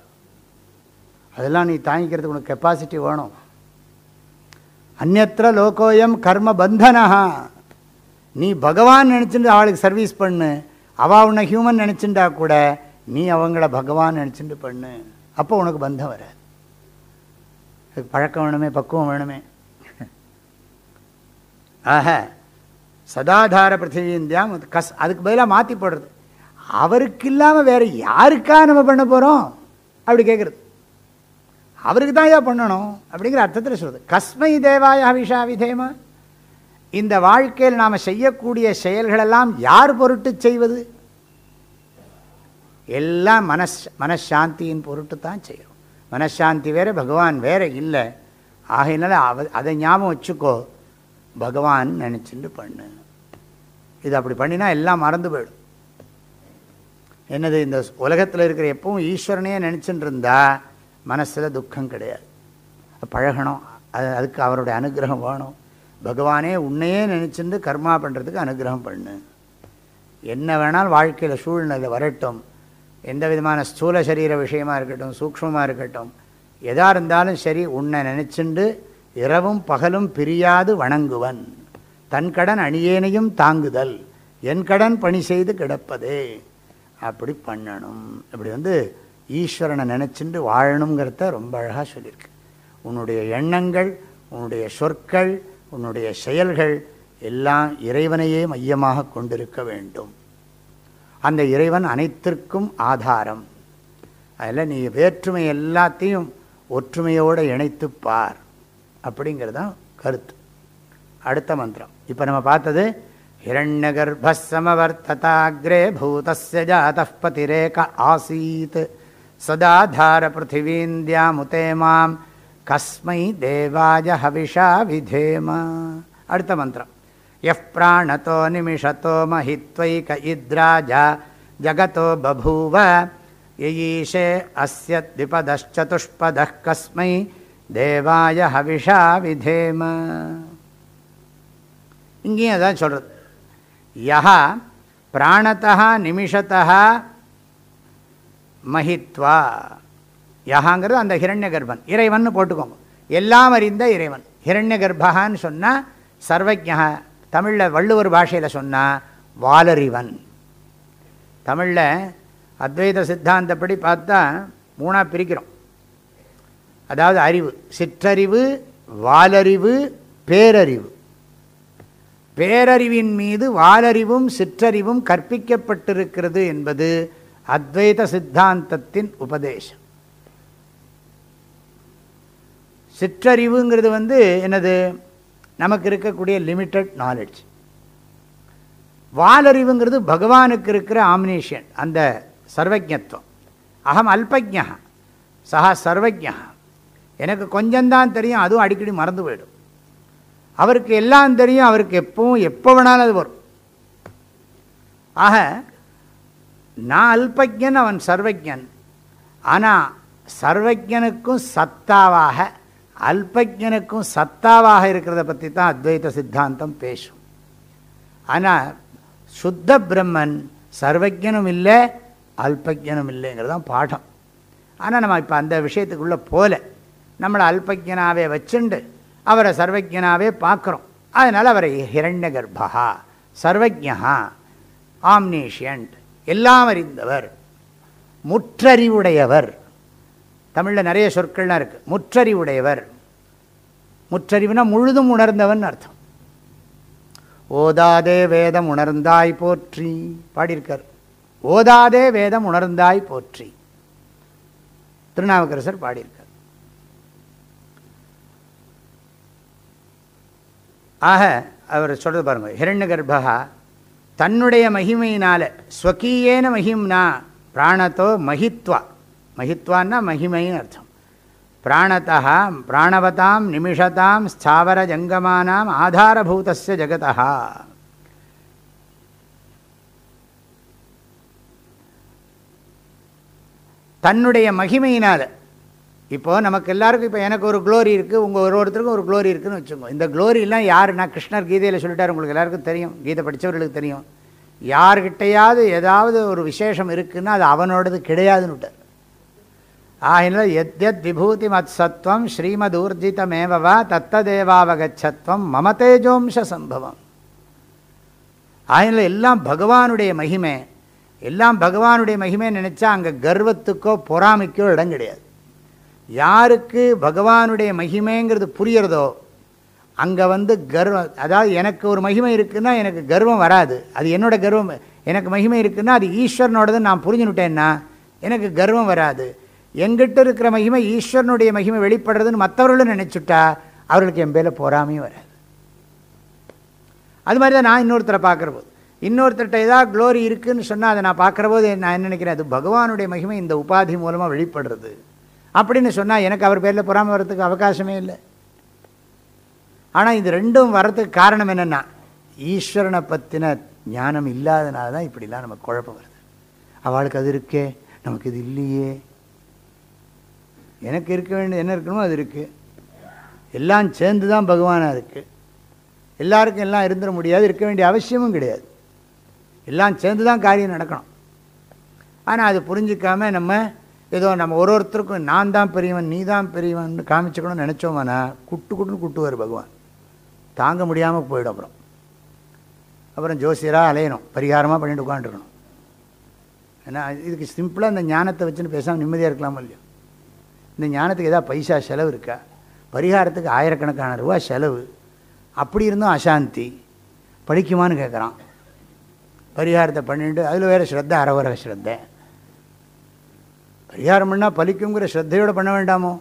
அதெல்லாம் நீ தாங்கிக்கிறதுக்கு உனக்கு கெப்பாசிட்டி வேணும். அந்நத்திர லோகோயம் கர்ம பந்தனா நீ பகவான் நினச்சிட்டு அவளுக்கு சர்வீஸ் பண்ணு. அவள் உன்னை ஹியூமன் நினச்சிண்டா கூட நீ அவங்கள பகவான் நினச்சிட்டு பண்ணு. அப்போ உனக்கு பந்தம் வராது. அதுக்கு பழக்கம் வேணுமே பக்குவம் வேணுமே. ஆக சதாதார பிருத்திவிந்தியாம் கஸ் அதுக்கு பதிலாக மாற்றி போடுறது. அவருக்கு இல்லாமல் வேறு யாருக்கா நம்ம பண்ண போகிறோம் அப்படி கேட்குறது அவருக்கு தான் ஏன் பண்ணணும் அப்படிங்கிற அர்த்தத்தில் சொல்கிறது கஸ்மை தேவாய விஷா விதேமா. இந்த வாழ்க்கையில் நாம் செய்யக்கூடிய செயல்களெல்லாம் யார் பொருட்டு செய்வது? எல்லாம் மனஸ் மனசாந்தியின் பொருட்டு தான் செய்யும் மனசாந்தி வேறு பகவான் வேறு இல்லை. ஆகையினால அவ அதை ஞாபகம் வச்சுக்கோ. பகவான் நினச்சிட்டு பண்ணு. இது அப்படி பண்ணினா எல்லாம் மறந்து போயிடும். என்னது இந்த உலகத்தில் இருக்கிற எப்பவும் ஈஸ்வரனையே நினச்சிட்டு இருந்தால் மனசில் துக்கம் கிடையாது. பழகணும். அது அதுக்கு அவருடைய அனுகிரகம் வேணும். பகவானே உன்னையே நினச்சிருந்து கர்மா பண்ணுறதுக்கு அனுகிரகம் பண்ணு. என்ன வேணாலும் வாழ்க்கையில் சூழ்நிலை வரட்டும். எந்த விதமான ஸ்தூல சரீர விஷயமாக இருக்கட்டும் சூக்மமாக இருக்கட்டும் எதாக இருந்தாலும் சரி உன்னை நினச்சிண்டு இரவும் பகலும் பிரியாது வணங்குவன். தன் கடன் அணியேனையும் தாங்குதல். என் கடன் பணி செய்து கிடப்பதே. அப்படி பண்ணணும். இப்படி வந்து ஈஸ்வரனை நினச்சிண்டு வாழணுங்கிறத ரொம்ப அழகாக சொல்லியிருக்கு. உன்னுடைய எண்ணங்கள் உன்னுடைய சொற்கள் உன்னுடைய செயல்கள் எல்லாம் இறைவனையே மையமாக கொண்டிருக்க வேண்டும். அந்த இறைவன் அனைத்திற்கும் ஆதாரம். அதில் நீ வேற்றுமை எல்லாத்தையும் ஒற்றுமையோடு இணைத்து பார் அப்படிங்கிறது தான் கருத்து. அடுத்த மந்திரம். இப்போ நம்ம பார்த்தது ஹிரண்யகர்பமவர்த்ததாகிரே பூதஸ்ய ஜாத பதிரேக ஆசீத். சதாதார பிருத்திவீந்தியாமுதே மாம் கஸ்மை தேவாய ஹவிஷா விதேம. அடுத்த மந்திரம். எஃப் பிராணத்தோ நிமிஷத்தோ மஹித்வை க இத்ராஜா ஜகதோ பபூவ. யயீஷே அஸ்ய திபதச்சதுஷ்பத கஸ்மை தேவாய ஹவிஷா விதேம. இங்கேயும் அதான் சொல்கிறது யா பிராணத்தா நிமிஷத்தா மஹித்வா யகாங்கிறது அந்த ஹிரண்ய கர்ப்பன் இறைவன் போட்டுக்கோங்க. எல்லாம் அறிந்த இறைவன். ஹிரண்ய கர்ப்பகான்னு சொன்னால் சர்வஜா தமிழில் வள்ளுவர் பாஷையில் சொன்னால் வாலறிவன். தமிழில் அத்வைத சித்தாந்தப்படி பார்த்தா மூணாக பிரிக்கிறோம். அதாவது அறிவு. சிற்றறிவு வாலறிவு பேரறிவு. பேரறிவின் மீது வாலறிவும் சிற்றறிவும் கற்பிக்கப்பட்டிருக்கிறது என்பது அத்வைத சித்தாந்தத்தின் உபதேசம். சிற்றறிவுங்கிறது வந்து என்னது? நமக்கு இருக்கக்கூடிய லிமிட்டட் நாலெட்ஜ் வாலறிவுங்கிறது பகவானுக்கு இருக்கிற ஆம்னேஷியன் அந்த சர்வஜத்துவம் அகம் அல்பஜா சஹா சர்வஜா எனக்கு கொஞ்சம்தான் தெரியும் அதுவும் அடிக்கடி மறந்து போயிடும். அவருக்கு எல்லாம் தெரியும் அவருக்கு எப்பவும் எப்போ வேணாலும் அது வரும். ஆக நான் அல்பஜன் அவன் சர்வஜன் ஆனால் சர்வஜனுக்கும் சத்தாவாக அல்பஜனுக்கும் சத்தாவாக இருக்கிறத பற்றி தான் அத்வைத சித்தாந்தம் பேசும். ஆனால் சுத்த பிரம்மன் சர்வஜனும் இல்லை அல்பஜனும் இல்லைங்கிறது தான் பாடம். ஆனால் நம்ம இப்போ அந்த விஷயத்துக்குள்ளே போல. நம்மளை அல்பஜனாவே வச்சுண்டு அவரை சர்வஜனாவே பார்க்குறோம். அதனால் அவரை ஹிரண்ய கர்ப்பா சர்வஜா ஆம்னேஷியன்ட் எல்லாம் அறிந்தவர். முற்றறிவுடையவர். தமிழில் நிறைய சொற்கள்லாம் இருக்குது முற்றறிவுடையவர். முற்றறிவுனா முழுதும் உணர்ந்தவன் அர்த்தம். ஓதாதே வேதம் உணர்ந்தாய் போற்றி. பாடியிருக்கார். ஓதாதே வேதம் உணர்ந்தாய் போற்றி. திருநாவுக்கரசர் பாடியிருக்கார். ஆக அவர் சொல்கிறது பாருங்க. ஹிரண்ய கர்ப்பகா தன்னுடைய மகிமையினால் ஸ்வக்கீயேன மகிம்னா பிராணத்தோ மகித்வா. மகித்வான்னா மகிமைன்னு அர்த்தம். பிராணத்தா பிராணவதாம் நிமிஷதாம் ஸ்தாவர ஜங்கமானாம் ஆதாரபூதஸ்ய ஜகதா தன்னுடைய மகிமையினால் இப்போது நமக்கு எல்லாருக்கும் இப்போ எனக்கு ஒரு க்ளோரி இருக்குது உங்கள் ஒரு ஒருத்தருக்கும் ஒரு க்ளோரி இருக்குதுன்னு வச்சுக்கோங்க. இந்த க்ளோரிலாம் நான் கிருஷ்ணர் கீதையில் சொல்லிட்டார் உங்களுக்கு எல்லாருக்கும் தெரியும் கீதை படித்தவர்களுக்கு தெரியும். யார்கிட்டையாவது ஏதாவது ஒரு விசேஷம் இருக்குதுன்னா அது அவனோடது கிடையாதுன்னு விட்டார். எத் எத் விபூதி மத் சத்வம் ஸ்ரீமத் ஊர்ஜிதமேவா தத்ததேவாவகச்சத்வம் மம தேஜோம்ச சம்பவம். ஆகினால் எல்லாம் பகவானுடைய மகிமை. எல்லாம் பகவானுடைய மகிமை நினச்சா அங்கே கர்வத்துக்கோ பொறாமைக்கோ இடம் கிடையாது. யாருக்கு பகவானுடைய மகிமைங்கிறது புரியறதோ அங்கே வந்து கர்வம் அதாவது எனக்கு ஒரு மகிமை இருக்குன்னா எனக்கு கர்வம் வராது. அது என்னோட கர்வம் எனக்கு மகிமை இருக்குன்னா அது ஈஸ்வரனோடதுன்னு நான் புரிஞ்சுனுட்டேன்னா எனக்கு கர்வம் வராது. எங்கிட்ட இருக்கிற மகிமை ஈஸ்வரனுடைய மகிமை வெளிப்படுறதுன்னு மற்றவர்களும் நினச்சிட்டா அவர்களுக்கு என் பேரில் போகாமையும் வராது. அது மாதிரி தான் நான் இன்னொருத்தரை பார்க்குற போது இன்னொருத்தர்கிட்ட ஏதாவது க்ளோரி இருக்குதுன்னு சொன்னால் அதை நான் பார்க்குற போது நான் என்ன நினைக்கிறேன் அது பகவானுடைய மகிமை இந்த உபாதி மூலமாக வெளிப்படுறது. அப்படின்னு சொன்னால் எனக்கு அவர் பேரில் பொறாமல் வர்றதுக்கு அவகாசமே இல்லை. ஆனால் இது ரெண்டும் வர்றதுக்கு காரணம் என்னென்னா ஈஸ்வரனை பற்றின ஞானம் இல்லாதனால தான் இப்படிலாம் நமக்கு குழப்பம் வருது. அவளுக்கு அது இருக்கே நமக்கு இது இல்லையே. எனக்கு இருக்க வேண்டியது என்ன இருக்கணுமோ அது இருக்குது எல்லாம் சேர்ந்து தான் பகவானாக இருக்குது எல்லாருக்கும் எல்லாம் இருந்துட முடியாது இருக்க வேண்டிய அவசியமும் கிடையாது. எல்லாம் சேர்ந்து தான் காரியம் நடக்கணும். ஆனால் அது புரிஞ்சிக்காமல் நம்ம ஏதோ நம்ம ஒரு ஒருத்தருக்கும் நான் தான் பெரியவன் நீ தான் பெரியவன் காமிச்சுக்கணும்னு நினச்சோம்னா குட்டு குட்டுன்னு குட்டுவார் பகவான். தாங்க முடியாமல் போயிடும் அப்புறம். அப்புறம் ஜோசியராக அலையணும் பரிகாரமாக பண்ணிட்டு உட்காந்துருக்கணும் ஏன்னா இதுக்கு சிம்பிளாக இந்த ஞானத்தை வச்சுன்னு பேசாமல் நிம்மதியாக இருக்கலாமா இல்லையோ? இந்த ஞானத்துக்கு ஏதாவது பைசா செலவு இருக்கா? பரிகாரத்துக்கு ஆயிரக்கணக்கான ரூபா செலவு. அப்படி இருந்தும் அசாந்தி. படிக்குமான்னு கேட்குறான் பரிகாரத்தை பண்ணிட்டு அதில் வேறு ஸ்ரத்த அறவர ஸ்ரத்தை. பரிகாரம் பண்ணால் பலிக்குங்கிற ஸ்ரத்தையோடு பண்ண வேண்டாமோ?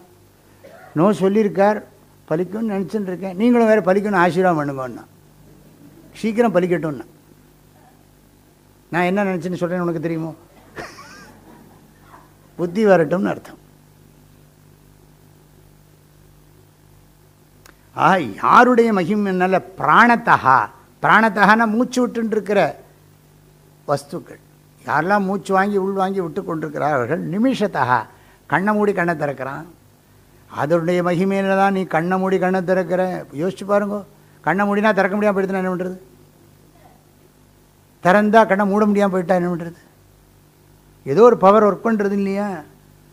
நோ சொல்லியிருக்கார். பலிக்கும்னு நினச்சின்னு இருக்கேன். நீங்களும் வேறு பலிக்கணும்னு ஆசீர்வாதம் பண்ணுங்கன்னா சீக்கிரம் பலிக்கட்டும்னா. நான் என்ன நினச்சின்னு சொல்கிறேன்னு உனக்கு தெரியுமோ? [laughs] புத்தி வரட்டும்னு அர்த்தம். ஆ யாருடைய மகிமைனால பிராணத்தகா. பிராணத்தகான மூச்சு விட்டுருக்கிற வஸ்துக்கள். யாரெல்லாம் மூச்சு வாங்கி உள் வாங்கி விட்டு கொண்டிருக்கிறார்கள் நிமிஷத்தகா கண்ணை மூடி கண்ணை திறக்கிறான். அதனுடைய மகிமையில் தான் நீ கண்ணை மூடி கண்ணை திறக்கிற. யோசிச்சு பாருங்க. கண்ணை மூடினா திறக்க முடியாமல் போயிடுதுன்னா என்ன பண்ணுறது திறந்தால் கண்ணை மூட முடியாமல் போயிட்டா என்ன பண்ணுறது ஏதோ ஒரு பவர் ஒர்க் பண்ணுறது இல்லையா?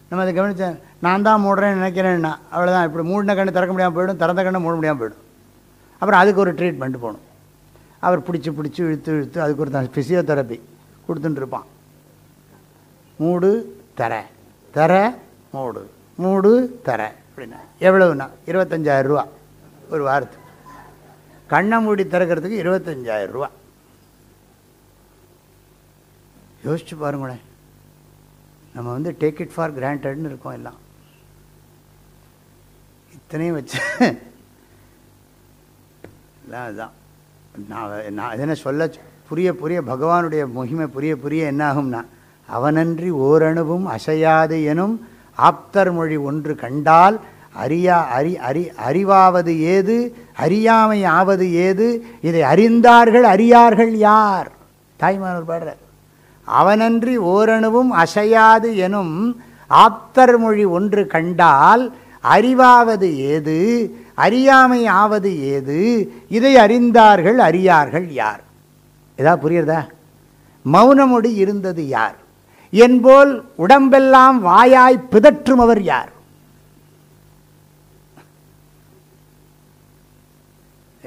நம்ம அதை கவனிச்சேன் நான் தான் மூடுறேன்னு நினைக்கிறேன்னா அவ்வளோதான் இப்படி மூடின கண்ணை திறக்க முடியாமல் போயிடும் திறந்த கண்ணை மூட முடியாமல் போயிடும். அப்புறம் அதுக்கு ஒரு ட்ரீட்மெண்ட் போகணும். அவர் பிடிச்சி பிடிச்சி இழுத்து இழுத்து அதுக்கு ஒரு தான் ஃபிசியோதெரப்பி கொடுத்துட்டு இருப்பான் மூடு தர. தர மூடு. மூடு தர. அப்படின்னா எவ்வளவுண்ணா இருபத்தஞ்சாயிரம் ரூபா ஒரு வாரத்துக்கு. கண்ணை மூடி திறக்கிறதுக்கு இருபத்தஞ்சாயிரம் ரூபா யோசிச்சு பாருங்களேன். நம்ம வந்து டேக் இட் ஃபார் கிராண்டட்னு இருக்கோம் எல்லாம். இத்தனையும் வச்சு. எல்லாம் அதுதான் நான் நான் இதனை சொல்ல புரிய புரிய பகவானுடைய மகிமை புரிய புரிய என்னாகும்னா அவனன்றி ஓரணுவும் அசையாது எனும் ஆப்தர் மொழி ஒன்று கண்டால் அறியா அறி அறி அறிவாவது ஏது அறியாமை ஆவது ஏது இதை அறிந்தார்கள் அறியார்கள் யார்? தாய்மானவர் பாடுறார். அவனன்றி ஓரணுவும் அசையாது எனும் ஆப்தர் மொழி ஒன்று கண்டால் அறிவாவது ஏது அறியாமை ஆவது ஏது இதை அறிந்தார்கள் அறியார்கள் யார்? ஏதாவது புரியுறதா? மௌனமொடி இருந்தது யார்? என்போல் உடம்பெல்லாம் வாயாய் பிதற்றுமவர் யார்?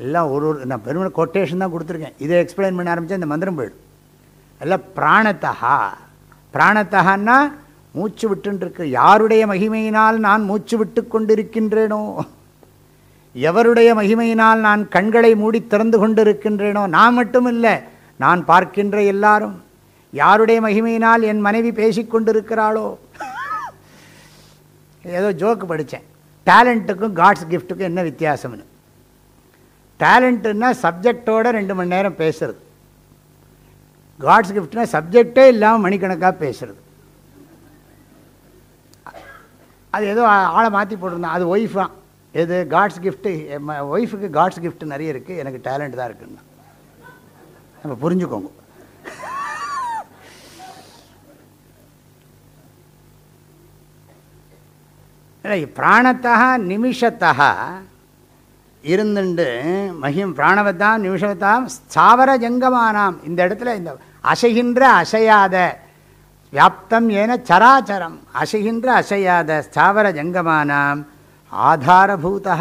எல்லாம் ஒரு ஒரு நான் பெருமை கொட்டேஷன் தான் கொடுத்துருக்கேன். இதை எக்ஸ்பிளைன் பண்ண ஆரம்பித்தா இந்த மந்திரம் போயிடும். எல்லாம் பிராணத்தகா. பிராணத்தகான்னா மூச்சு விட்டுருக்கு யாருடைய மகிமையினால் நான் மூச்சு விட்டு கொண்டிருக்கின்றேனோ? எவருடைய மகிமையினால் நான் கண்களை மூடி திறந்து கொண்டிருக்கின்றேனோ? நான் மட்டும் இல்லை நான் பார்க்கின்ற எல்லாரும் யாருடைய மகிமையினால் என் மனைவி பேசிக்கொண்டிருக்கிறாளோ? ஏதோ ஜோக்கு படித்தேன். டேலண்ட்டுக்கும் காட்ஸ் கிஃப்ட்டுக்கும் என்ன வித்தியாசம்னு. டேலண்ட்டுன்னா சப்ஜெக்டோட ரெண்டு மணி நேரம் பேசுறது. காட்ஸ் கிஃப்ட்னா சப்ஜெக்டே இல்லாமல் மணிக்கணக்காக பேசுறது. அது ஏதோ ஆளை மாற்றி போட்டிருந்தான். அது ஒய்ஃப் தான். எது காட்ஸ் கிஃப்ட்டு ஒய்ஃபுக்கு காட்ஸ் கிஃப்ட் நிறைய இருக்குது எனக்கு டேலண்ட் தான் இருக்குன்னா. நம்ம புரிஞ்சுக்கோங்க. இல்லை பிராணத்தா நிமிஷத்தா இருந்துண்டு மகிம் பிராணவத்தாம் நிமிஷவத்தாம் ஸ்தாவர ஜங்கமானாம். இந்த இடத்துல இந்த அசைகின்ற அசையாத வியாப்தம் ஏன சராச்சரம் அசைகின்ற அசையாத ஸ்தாவர ஜங்கமானாம். ஆதாரபூதா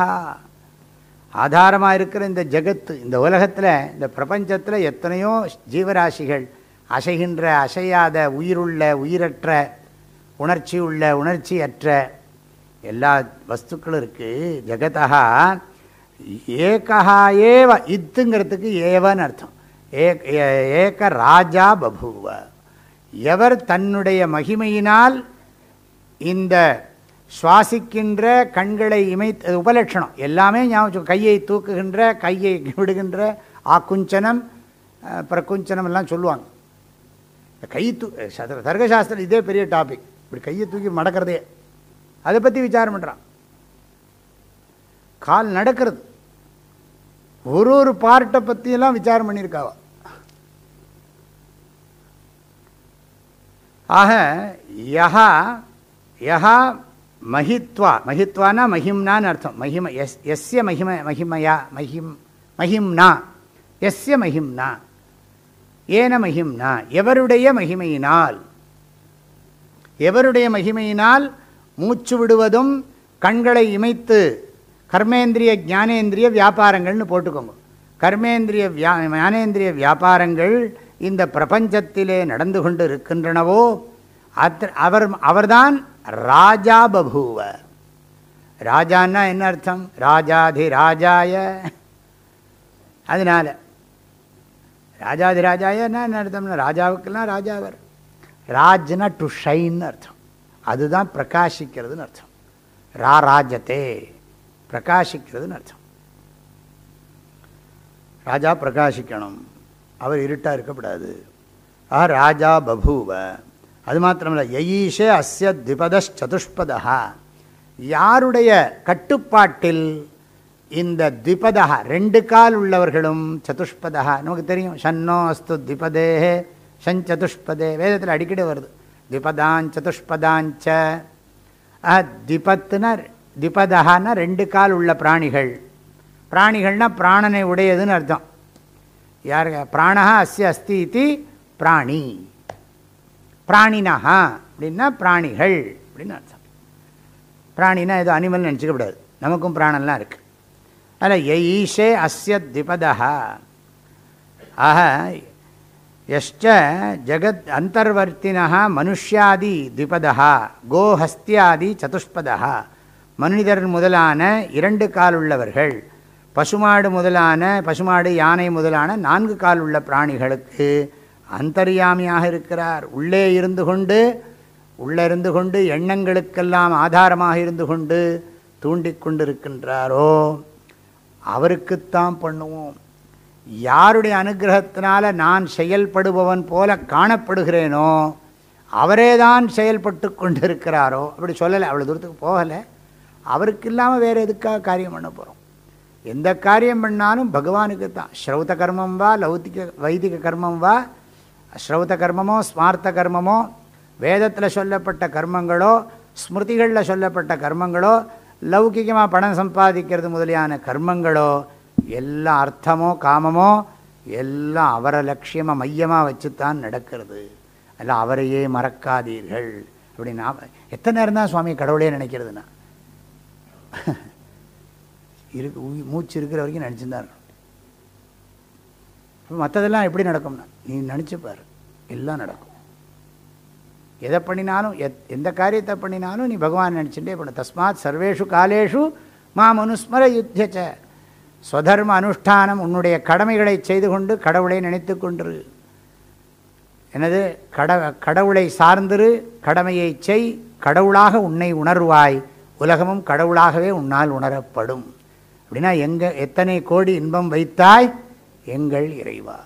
ஆதாரமாக இருக்கிற இந்த ஜெகத்து இந்த உலகத்தில் இந்த பிரபஞ்சத்தில் எத்தனையோ ஜீவராசிகள் அசைகின்ற அசையாத உயிருள்ள உயிரற்ற உணர்ச்சி உள்ள உணர்ச்சியற்ற எல்லா வஸ்துக்களும் இருக்குது ஜெகதா ஏகா ஏவ இத்துங்கிறதுக்கு ஏவன்னு அர்த்தம். ஏக் ஏக ராஜா பபுவ. எவர் தன்னுடைய மகிமையினால் இந்த சுவாசிக்கின்ற கண்களை இமை உபலட்சணம். எல்லாமே ஞாபகம் கையை தூக்குகின்ற கையை விடுகின்ற ஆக்குஞ்சனம் பிரகுஞ்சனம் எல்லாம் சொல்லுவாங்க. கை தூ தர்கசாஸ்திரம் இதே பெரிய டாபிக் இப்படி கையை தூக்கி மடக்கிறதே. அதை பற்றி விசாரம் பண்ணுறான் கால் நடக்கிறது. ஒரு ஒரு பார்ட்டை பற்றியெல்லாம் விசாரம் பண்ணியிருக்காவா? ஆக யஹா யஹா மகித்வா மகித்வானா மகிம்னான்னு அர்த்தம். மகிம எஸ் எஸ்ய மகிம மகிமையா மகிம் மகிம்னா. எஸ்ய மகிம்னா. ஏன மகிம்னா? எவருடைய மகிமையினால்? எவருடைய மகிமையினால்? மூச்சு விடுவதும் கண்களை இமைத்து கர்மேந்திரிய ஞானேந்திரிய வியாபாரங்கள்னு போட்டுக்கோங்க. கர்மேந்திரிய வியா ஞானேந்திரிய வியாபாரங்கள் இந்த பிரபஞ்சத்திலே நடந்து கொண்டு இருக்கின்றனவோ அத் அவர் அவர்தான் ராஜா பபூவ ராஜான்னா என்ன அர்த்தம்? ராஜாதி ராஜாய அதனால ராஜாதி ராஜாயன்னா என்ன அர்த்தம்னா ராஜாவுக்கெல்லாம் ராஜாவர். ராஜ்னா டு ஷைன்னு அர்த்தம். அதுதான் பிரகாசிக்கிறதுன்னு அர்த்தம். ரா ராஜத்தே பிரகாசிக்கிறதுன்னு அர்த்தம். ராஜா பிரகாசிக்கணும். அவர் இருட்டாக இருக்கக்கூடாது ஆ ராஜா பபூவ அது மாத்திரமில்ல. எயீஷே அஸ்ய திபதச்சதுஷ்பதா யாருடைய கட்டுப்பாட்டில் இந்த திபதா ரெண்டு கால் உள்ளவர்களும் சதுஷ்பதா நமக்கு தெரியும் ஷன்னோ அஸ்து திபதே ஷஞ்சதுஷ்பதே வேதத்தில் அடிக்கடி வருது. திபதான் சதுஷ்பதாஞ்ச. திபத்துனா திபதகான்னா ரெண்டு கால் உள்ள பிராணிகள். பிராணிகள்னால் பிராணனை உடையதுன்னு அர்த்தம். யார் பிராணா அஸ்ய அஸ்தி இது பிராணி. பிராணினஹா அப்படின்னா பிராணிகள். அப்படின்னு அர்த்தம். பிராணினா ஏதோ அனிமல் நினச்சிக்கப்படாது நமக்கும் பிராணம்லாம் இருக்குது அதில் எயீஷே அஸ்ய திபதா ஆக யஷ்ட ஜகத் அந்தர்வர்த்தினா மனுஷியாதி திபதா கோஹஸ்தியாதி சதுஷ்பதா மனிதர் முதலான இரண்டு கால் உள்ளவர்கள். பசுமாடு முதலான பசுமாடு யானை முதலான நான்கு கால் உள்ள பிராணிகளுக்கு அந்தர்யாமியாக இருக்கிறார். உள்ளே இருந்து கொண்டு உள்ளே இருந்து கொண்டு எண்ணங்களுக்கெல்லாம் ஆதாரமாக இருந்து கொண்டு தூண்டிக் கொண்டிருக்கின்றாரோ? அவருக்குத்தான் பண்ணுவோம். யாருடைய அனுகிரகத்தினால நான் செயல்படுபவன் போல காணப்படுகிறேனோ அவரே தான் செயல்பட்டு கொண்டிருக்கிறாரோ? அப்படி சொல்லலை. அவ்வளோ தூரத்துக்கு போகலை. அவருக்கு இல்லாமல் வேறு எதுக்காக காரியம் பண்ண போகிறோம் எந்த காரியம் பண்ணாலும் பகவானுக்கு தான் ஸ்ரௌத கர்மம் வா லௌத்திக வைதிக கர்மம் வா ஸ்ரௌத கர்மமோ ஸ்மார்த்த கர்மமோ வேதத்தில் சொல்லப்பட்ட கர்மங்களோ ஸ்மிருதிகளில் சொல்லப்பட்ட கர்மங்களோ லௌகிகமாக பணம் சம்பாதிக்கிறது முதலியான கர்மங்களோ எல்லா அர்த்தமோ காமமோ எல்லாம் அவரை லட்சியமாக மையமாக வச்சுத்தான் நடக்கிறது. எல்லாம் அவரையே மறக்காதீர்கள். அப்படி எத்தனை நேரம் தான் சுவாமி கடவுளே நினைக்கிறதுனா [laughs] இருக்கு மூச்சு இருக்கிற வரைக்கும் நினச்சிருந்தா இருக்கணும். மற்றதெல்லாம் எப்படி நடக்கும்னா நீ நினச்சிப்பார் பாரு. எல்லாம் நடக்கும். எதை பண்ணினாலும் எத் எந்த காரியத்தை பண்ணினாலும் நீ பகவான் நினச்சிட்டே பண்ண. தஸ்மாத் சர்வேஷு காலேஷு மாம் அனுஸ்மர யுத்தியச்ச. ஸ்வதர்ம அனுஷ்டானம் உன்னுடைய கடமைகளை செய்து கொண்டு கடவுளை நினைத்து கொண்டிரு. எனது கட கடவுளை சார்ந்திரு கடமையை செய் கடவுளாக உன்னை உணர்வாய். உலகமும் கடவுளாகவே உன்னால் உணரப்படும். அப்படின்னா எங்க எத்தனை கோடி இன்பம் வைத்தாய்? எங்கள் இறைவா.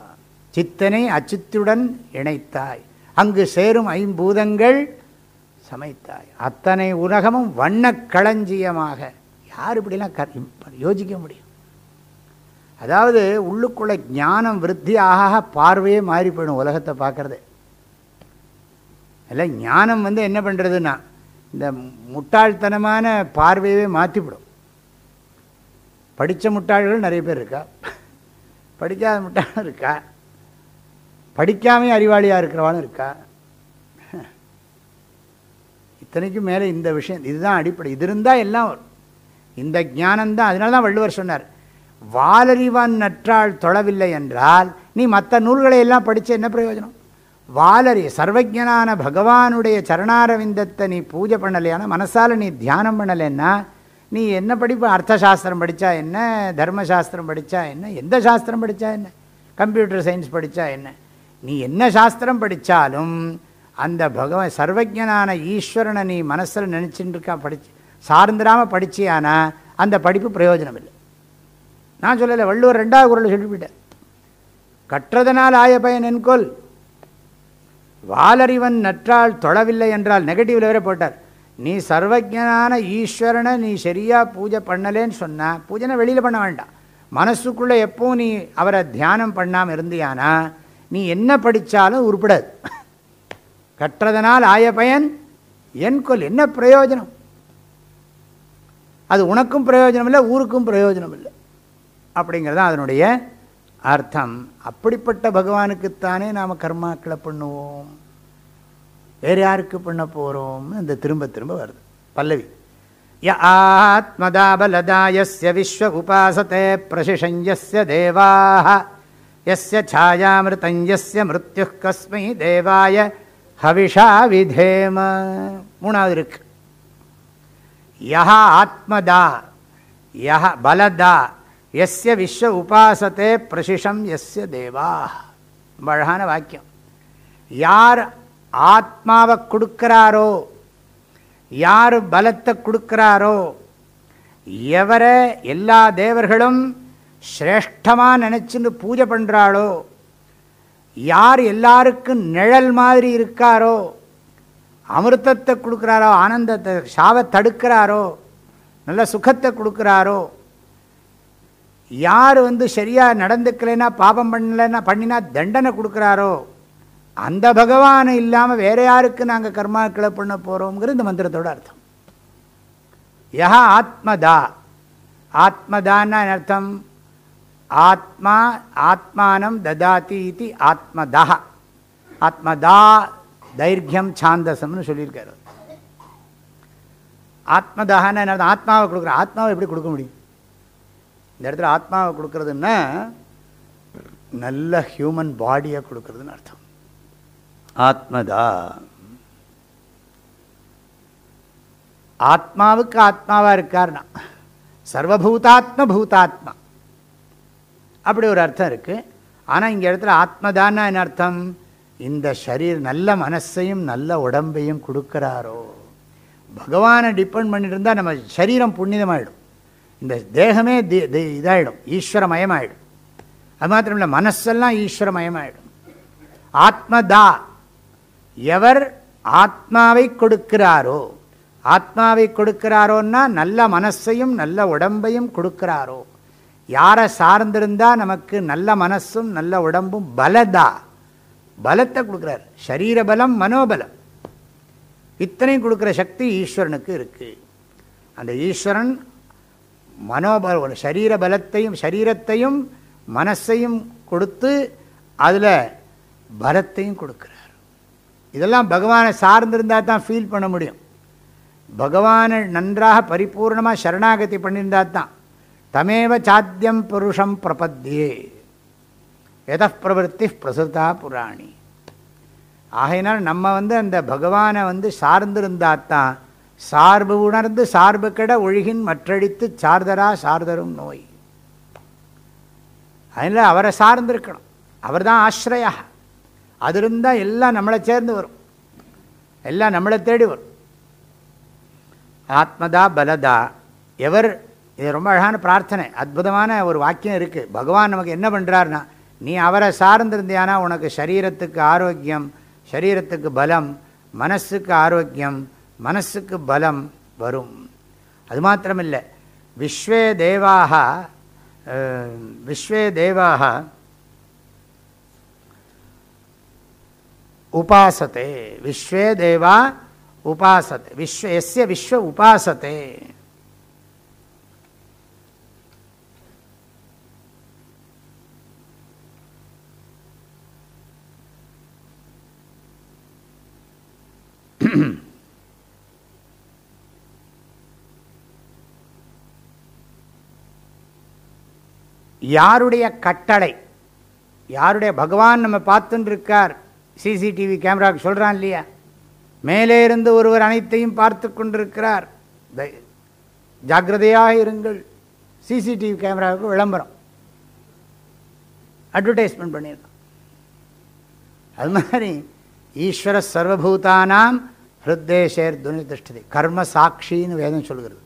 சித்தனை அச்சித்துடன் இணைத்தாய். அங்கு சேரும் ஐம்பூதங்கள் சமைத்தாய். அத்தனை உலகமும் வண்ணக் களஞ்சியமாக. யார் இப்படிலாம் க யோசிக்க முடியும்? அதாவது உள்ளுக்குள்ள ஞானம் விருத்தி ஆக பார்வையே மாறி போயிடும் உலகத்தை பார்க்கறது. இல்லை ஞானம் வந்து என்ன பண்ணுறதுன்னா இந்த முட்டாள்தனமான பார்வையவே மாற்றிவிடும். படித்த முட்டாள்கள் நிறைய பேர் இருக்கா? படிக்காத முட்டானும் இருக்கா? படிக்காமே அறிவாளியாக இருக்கிறவாளும் இருக்கா? இத்தனைக்கும் மேலே இந்த விஷயம் இதுதான் அடிப்படை. இது இருந்தால் எல்லாம் வரும். இந்த ஞானம்தான். அதனால தான் வள்ளுவர் சொன்னார் வாலறிவான் நற்றாள் தொழவில்லை என்றால் நீ மற்ற நூல்களை எல்லாம் படித்து என்ன பிரயோஜனம்? வாலறி சர்வஜனான பகவானுடைய சரணாரவிந்தத்தை நீ பூஜை பண்ணலையான? மனசால் நீ தியானம் பண்ணலைன்னா நீ என்ன படிப்பு அர்த்தசாஸ்திரம் படித்தா என்ன? தர்மசாஸ்திரம் படித்தா என்ன? எந்த சாஸ்திரம் படித்தா என்ன? கம்ப்யூட்டர் சயின்ஸ் படித்தா என்ன? நீ என்ன சாஸ்திரம் படித்தாலும் அந்த பகவான் சர்வஜனான ஈஸ்வரனை நீ மனசில் நினச்சிட்டு இருக்கா படிச்சு சார்ந்திராமல் படிச்சியானா அந்த படிப்பு பிரயோஜனம் இல்லை நான் சொல்லலை வள்ளுவர் ரெண்டாவது குரலை சொல்லிவிட்டேன் கற்றதனால் ஆய பயன் என்கொல். வாலறிவன் நற்றால் தொழவில்லை என்றால் நெகட்டிவில் வேற போட்டார். நீ சர்வஜனான ஈஸ்வரனை நீ சரியாக பூஜை பண்ணலேன்னு சொன்னால் பூஜனை வெளியில் பண்ண வேண்டாம். மனசுக்குள்ளே எப்போவும் நீ அவரை தியானம் பண்ணாமல் இருந்தியானா நீ என்ன படித்தாலும் உருப்படாது. கற்றதனால் ஆய பயன் என் கொல் என்ன பிரயோஜனம்? அது உனக்கும் பிரயோஜனம் இல்லை ஊருக்கும் பிரயோஜனம் இல்லை அப்படிங்கிறது தான் அதனுடைய அர்த்தம். அப்படிப்பட்ட பகவானுக்குத்தானே நாம் கர்மாக்களை பண்ணுவோம். வேறு யாருக்கு பண்ண போகிறோம்னு இந்த திரும்ப திரும்ப வருது. பல்லவி. ய ஆத்மதாபலதாயஸ்ய விஸ்வ உபாசத்தே பிரசிஷஞ்சஸ்ய தேவாக எஸ்ய ಛಾಯಾமிருதம் மிருத்யு கஸ்மை தேவாய ஹவிஷா விதேம மூணாவது இருக்கு யா ஆத்மதா யா பலதா எஸ்ய விஸ்வ உபாசத்தே பிரசிஷம் எஸ்ய தேவா ரொம்ப அழகான வாக்கியம் யார் ஆத்மாவை கொடுக்கிறாரோ? யார் பலத்தை கொடுக்கிறாரோ? எவரை எல்லா தேவர்களும் சிரேஷ்டமாக நினச்சின்னு பூஜை பண்ணுறாளோ யார் எல்லாருக்கும் நிழல் மாதிரி இருக்காரோ? அமிர்தத்தை கொடுக்குறாரோ? ஆனந்தத்தை சாவை தடுக்கிறாரோ? நல்ல சுகத்தை கொடுக்குறாரோ? யார் வந்து சரியாக நடந்துக்கலைன்னா பாபம் பண்ணலைன்னா பண்ணினா தண்டனை கொடுக்குறாரோ? அந்த பகவானை இல்லாமல் வேற யாருக்கு நாங்கள் கர்மாக்களை பண்ண போகிறோங்கிற இந்த மந்திரத்தோட அர்த்தம். யா ஆத்மதா. ஆத்மதான்னு அர்த்தம்? ஆத்மா ஆத்மானம் ததாதி இது ஆத்மதா. ஆத்மதா தைர்கியம் சாந்தசம்னு சொல்லியிருக்காரு. ஆத்மதான்னு என்ன ஆத்மாவை கொடுக்குற ஆத்மாவை எப்படி கொடுக்க முடியும்? இந்த இடத்துல ஆத்மாவை கொடுக்கறதுன்னா நல்ல ஹியூமன் பாடியை கொடுக்கறதுன்னு அர்த்தம். ஆத்மதா. ஆத்மாவுக்கு ஆத்மாவாக இருக்கார்னா சர்வபூதாத்ம பூதாத்மா அப்படி ஒரு அர்த்தம் இருக்கு. ஆனால் இங்கே இடத்துல ஆத்மதான்னா என்ன அர்த்தம்? இந்த ஷரீர் நல்ல மனசையும் நல்ல உடம்பையும் கொடுக்குறாரோ. பகவானை டிபெண்ட் பண்ணிட்டு இருந்தால் நம்ம சரீரம் புண்ணிதமாயிடும். இந்த தேகமே தி- தி- இதாயிடும் ஈஸ்வரமயமாயிடும். அது மாத்திரம் இல்லை மனசெல்லாம் ஈஸ்வரமயமாயிடும். ஆத்மதா. எவர் ஆத்மாவை கொடுக்கிறாரோ ஆத்மாவை கொடுக்கிறாரோன்னா நல்ல மனசையும் நல்ல உடம்பையும் கொடுக்கிறாரோ. யாரை சார்ந்திருந்தால் நமக்கு நல்ல மனசும் நல்ல உடம்பும் பலதா? பலத்தை கொடுக்குறார். சரீர பலம் மனோபலம். இத்தனையும் கொடுக்குற சக்தி ஈஸ்வரனுக்கு இருக்குது அந்த ஈஸ்வரன் மனோபல சரீர பலத்தையும் சரீரத்தையும் மனசையும் கொடுத்து அதில் பலத்தையும் கொடுக்குறார். இதெல்லாம் பகவானை சார்ந்திருந்தால் தான் ஃபீல் பண்ண முடியும். பகவானை நன்றாக பரிபூர்ணமாக சரணாகதி பண்ணியிருந்தால் தான். தமேவ சாத்தியம் புருஷம் பிரபத்தியே. எத பிரவருத்தி பிரசுதா புராணி. ஆகையினால் நம்ம வந்து அந்த பகவானை வந்து சார்ந்திருந்தாத்தான் சார்பு உணர்ந்து சார்பு கெட ஒழுகின் மற்றடித்து சார்தரா சார்தரும் நோய். அதனால் அவரை சார்ந்திருக்கணும். அவர் தான் ஆசிரியாக அது இருந்தால் எல்லாம் நம்மளை சேர்ந்து வரும். எல்லாம் நம்மளை தேடி வரும். ஆத்மதா பலதா. எவர் இது ரொம்ப அழகான பிரார்த்தனை. அற்புதமான ஒரு வாக்கியம் இருக்குது பகவான் நமக்கு என்ன பண்ணுறாருனா நீ அவரை சார்ந்திருந்தியானா உனக்கு சரீரத்துக்கு ஆரோக்கியம் சரீரத்துக்கு பலம் மனசுக்கு ஆரோக்கியம் மனசுக்கு பலம் வரும். அது மாத்திரமில்லை. விஸ்வே தேவாக விஸ்வே தேவாக உபாசத்தே விஸ்வே தேவா உபாசத்தை விஸ்வ எஸ்ய விஸ்வ உபாசத்தை யாருடைய கட்டளை யாருடைய பகவான் நம்ம பார்த்துட்டு இருக்கார் சிசிடிவி கேமராவுக்கு சொல்கிறான் இல்லையா? மேலே இருந்து ஒருவர் அனைத்தையும் பார்த்து கொண்டிருக்கிறார். தை- ஜாக்கிரதையாக இருங்கள். சிசிடிவி கேமராவுக்கு விளம்பரம். அட்வர்டைஸ்மெண்ட் பண்ணியிருக்கோம் அது மாதிரி ஈஸ்வர சர்வபூதானாம் ஹிருத்தேஷேர் துனிதிஷ்டதி. கர்ம சாட்சின்னு வேதம் சொல்கிறது.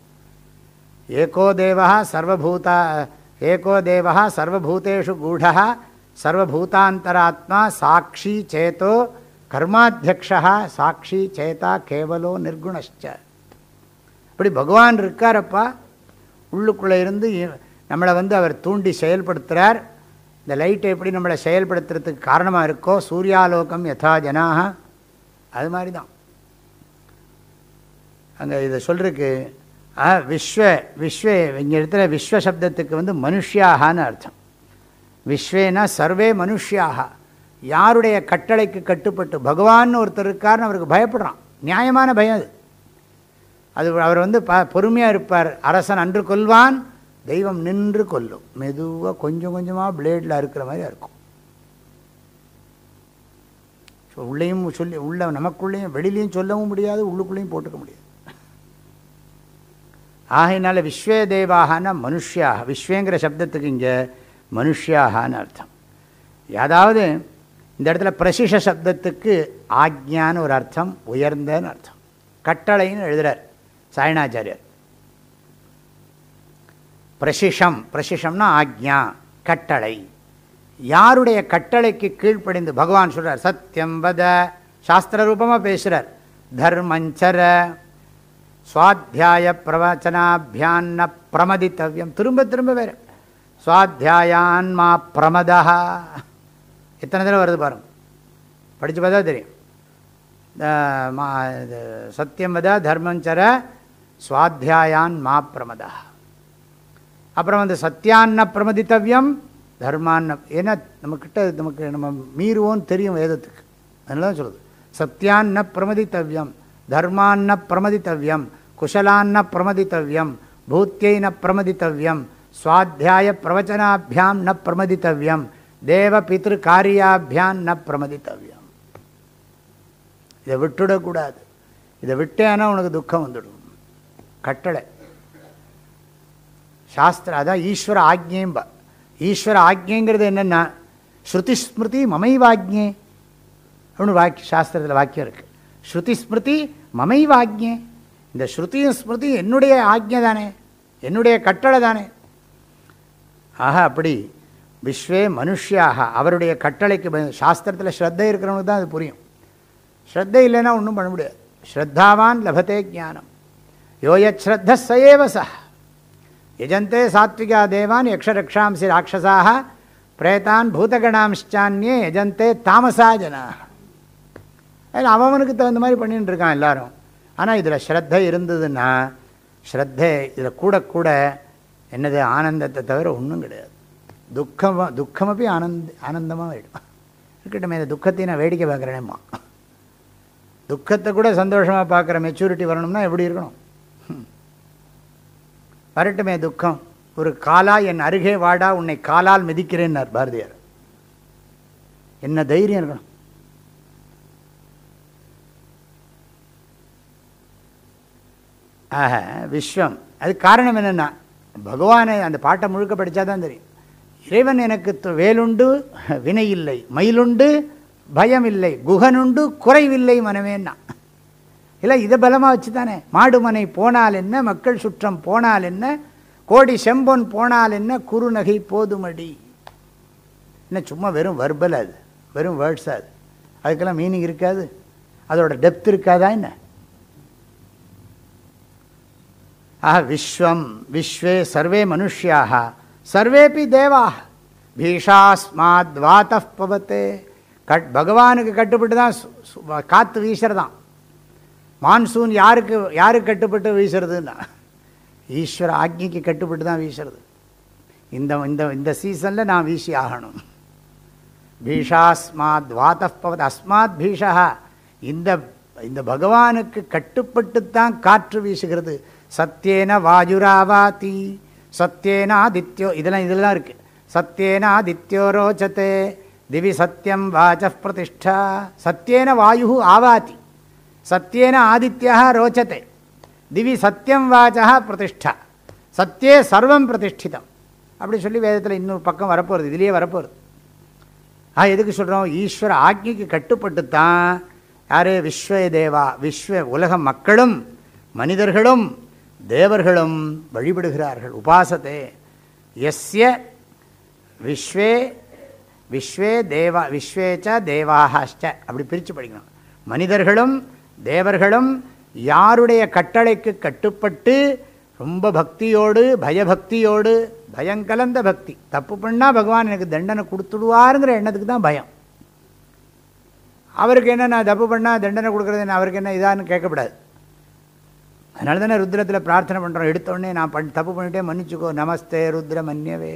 ஏகோ தேவா சர்வபூதா ஏகோ தேவா சர்வபூதேஷு கூடா சர்வபூதாந்தராத்மா சாட்சி சேதோ கர்மாத்தியக்ஷா சாட்சி சேதா கேவலோ நிர்குணஷ்ச. இப்படி பகவான் இருக்காரப்பா. உள்ளுக்குள்ளே இருந்து நம்மளை வந்து அவர் தூண்டி செயல்படுத்துகிறார் இந்த லைட்டை எப்படி நம்மளை செயல்படுத்துறதுக்கு காரணமாக இருக்கோ சூர்யாலோகம் யதா ஜனாக அது மாதிரி தான் அங்கே இதை சொல்கிறதுக்கு ஆ விஸ்வ விஸ்வ இங்கே இடத்துல விஸ்வ சப்தத்துக்கு வந்து மனுஷியாகான்னு அர்த்தம். விஸ்வேனா சர்வே மனுஷியாக. யாருடைய கட்டளைக்கு கட்டுப்பட்டு பகவான் ஒருத்தர் இருக்காருன்னு அவருக்கு பயப்படுறான். நியாயமான பயம் அது. அது அவர் வந்து ப பொறுமையாக இருப்பார். அரசன் அன்று கொல்வான் தெய்வம் நின்று கொல்லும். மெதுவாக கொஞ்சம் கொஞ்சமாக பிளேடில் இருக்கிற மாதிரி இருக்கும் ஸோ உள்ளேயும் சொல்லி உள்ள நமக்குள்ளேயும் வெளிலையும் சொல்லவும் முடியாது உள்ளுக்குள்ளேயும் போட்டுக்க முடியாது. ஆகையினால விஸ்வே தேவாகனா மனுஷியாக விஸ்வேங்கிற சப்தத்துக்கு இங்கே மனுஷியாகான்னு அர்த்தம். அதாவது இந்த இடத்துல பிரசிஷ சப்தத்துக்கு ஆக்ஞான்னு ஒரு அர்த்தம் உயர்ந்தன்னு அர்த்தம். கட்டளைன்னு எழுதுறார் சாயணாச்சாரியர் பிரசிஷம் பிரசிஷம்னா ஆக்ஞா கட்டளை. யாருடைய கட்டளைக்கு கீழ்ப்படிந்து பகவான் சொல்கிறார் சத்தியம் வத சாஸ்திர ரூபமாக பேசுகிறார் தர்மஞ்சர சுவாத்தியாய பிரவச்சனாபியான்ன பிரமதித்தவ்யம் திரும்ப திரும்ப வேறு. சுவாத்தியாயான்மா பிரமதா எத்தனை தடவை வருது பாருங்க. படித்து பார்த்தா தெரியும். சத்தியம் வத தர்மஞ்சர சுவாத்தியாயான் மா பிரமதா அப்புறம் வந்து சத்தியான்ன பிரமதித்தவியம் தர்மான்ன ஏன்னா நம்மக்கிட்ட நமக்கு நம்ம மீறுவோன்னு தெரியும் வேதத்துக்கு. அதனால தான் சொல்லுது சத்தியான்ன பிரமதித்தவியம் தர்மான்ன பிரமதித்தவியம் குஷலான்ன பிரமதித்தவியம் பூத்தியின பிரமதித்தவியம் சுவாத்தியாய பிரவச்சனாபியாம் ந பிரமதித்தவ்யம். தேவ பித்ரு காரியாபியாம் ந பிரமதித்தவ்யம். இதை விட்டுடக்கூடாது. இதை விட்டேன்னா உனக்கு துக்கம் வந்துடும். கட்டளை. சாஸ்திர அதான் ஈஸ்வர ஆக்ஞேம்ப. ஈஸ்வர ஆக்ஞேங்கிறது என்னென்னா ஸ்ருதி ஸ்மிருதி மமைவாக்ஞே. அப்படின்னு வாக்கிய சாஸ்திரத்தில் வாக்கியம் இருக்குது ஸ்ருதி ஸ்மிருதி மமைவாக்ஞே. இந்த ஸ்ருதியும் ஸ்மிருதி என்னுடைய ஆக்ஞை தானே. என்னுடைய கட்டளை தானே. ஆக அப்படி. விஸ்வே மனுஷியாக. அவருடைய கட்டளைக்கு சாஸ்திரத்தில் ஸ்ரத்தை இருக்கிறவனுக்கு தான் அது புரியும். ஸ்ரத்தை இல்லைன்னா ஒன்றும் பண்ண முடியாது. ஸ்ரத்தாவான் லபத்தே ஞானம். யோயத் சயேவ சஹ யஜந்தே சாத்விகா தேவான் யக்ஷரக்ஷாம்சி ராட்சசாக பிரேதான் பூதகணாம்ஷான்யே யஜந்தே தாமசா ஜனாக அதில் அவனுக்கு தகுந்த மாதிரி பண்ணிட்டு இருக்கான் எல்லாரும். ஆனால் இதில் ஸ்ரத்தை இருந்ததுன்னா ஸ்ரத்தை இதில் கூட கூட என்னது ஆனந்தத்தை தவிர ஒன்றும் கிடையாது. துக்கம் துக்கமப்பி ஆனந்த ஆனந்தமாக ஆகிடும் இருக்கட்டும் இந்த துக்கத்தை நான் வேடிக்கை பார்க்குறேனேம்மா. துக்கத்தை கூட சந்தோஷமாக பார்க்குற மெச்சூரிட்டி வரணும்னா எப்படி இருக்கணும்? வரட்டுமே துக்கம். ஒரு காலா என் அருகே வாடா உன்னை காலால் மிதிக்கிறேன்னார் பாரதியார். என்ன தைரியம் இருக்கணும்? ஆக விஸ்வம். அது காரணம் என்னென்னா பகவானை அந்த பாட்டை முழுக்க படித்தா தான் தெரியும். இறைவன் எனக்கு வேலுண்டு வினை இல்லை மயிலுண்டு பயம் இல்லை குகனுண்டு குறைவில்லை மனமேன்னா இல்லை இதை பலமாக வச்சு தானே மாடுமனை போனால் என்ன மக்கள் சுற்றம் போனால் என்ன கோடி செம்பொன் போனால் என்ன குறுநகை போதுமடி. என்ன சும்மா வெறும் வர்பல் அது வெறும் வேர்ட்ஸ் அது. அதுக்கெல்லாம் மீனிங் இருக்காது. அதோட டெப்த் இருக்காதா என்ன? ஆஹ விஸ்வம் விஸ்வே சர்வே மனுஷியாக சர்வேபி தேவா பீஷாஸ்மாத் வாத்த பவத்தே. கட் பகவானுக்கு கட்டுப்பட்டு தான் சு- காற்று வீசுறதான். மான்சூன் யாருக்கு யாருக்கு கட்டுப்பட்டு வீசுறதுன்னா ஈஸ்வர ஆக்ஞைக்கு கட்டுப்பட்டு தான் வீசுறது. இந்த இந்த இந்த சீசனில் நான் வீசி ஆகணும். பீஷாஸ்மாத் வாத்தப்பவத் அஸ்மாத் பீஷா இந்த இந்த பகவானுக்கு கட்டுப்பட்டுத்தான் காற்று வீசுகிறது. சத்தியேன வாயுராவாதி. சத்தியேனாதித்யோ இதெல்லாம் இதெல்லாம் இருக்கு. சத்தியேனாதித்யோ ரோச்சத்தே திவி சத்தியம் வாச்ச பிரதிஷ்டா. சத்தியேன வாயு ஆவாதி. சத்தியேன ஆதித்யா ரோச்சத்தை திவி சத்தியம் வாச்சா பிரதிஷ்டா. சத்தியே சர்வம் பிரதிஷ்டிதம். அப்படி சொல்லி வேதத்தில் இன்னொரு பக்கம் வரப்போகிறது இதுலேயே வரப்போகிறது ஆ எதுக்கு சொல்கிறோம் ஈஸ்வர ஆக்ஞைக்கு கட்டுப்பட்டு தான் யாரே? விஸ்வ தேவா விஸ்வ உலக மக்களும் மனிதர்களும் தேவர்களும் வழிபடுகிறார்கள். உபாசத்தே எஸ்ய விஸ்வே விஸ்வே தேவா விஸ்வேச்ச தேவாகாஷ்ட அப்படி பிரித்து படிக்கணும். மனிதர்களும் தேவர்களும் யாருடைய கட்டளைக்கு கட்டுப்பட்டு ரொம்ப பக்தியோடு பயபக்தியோடு பயங்கலந்த பக்தி. தப்பு பண்ணால் பகவான் எனக்கு தண்டனை கொடுத்துடுவாருங்கிற எண்ணத்துக்கு தான் பயம். அவருக்கு என்ன நான் தப்பு பண்ணால் தண்டனை கொடுக்குறது அவருக்கு என்ன இதான்னு கேட்கக்கூடாது அதனால தானே ருத்ரத்தில் பிரார்த்தனை பண்ணுறோம் எடுத்தோடனே நான் பண் தப்பு பண்ணிட்டே மன்னிச்சுக்கோ. நமஸ்தே ருத்ர மன்யவே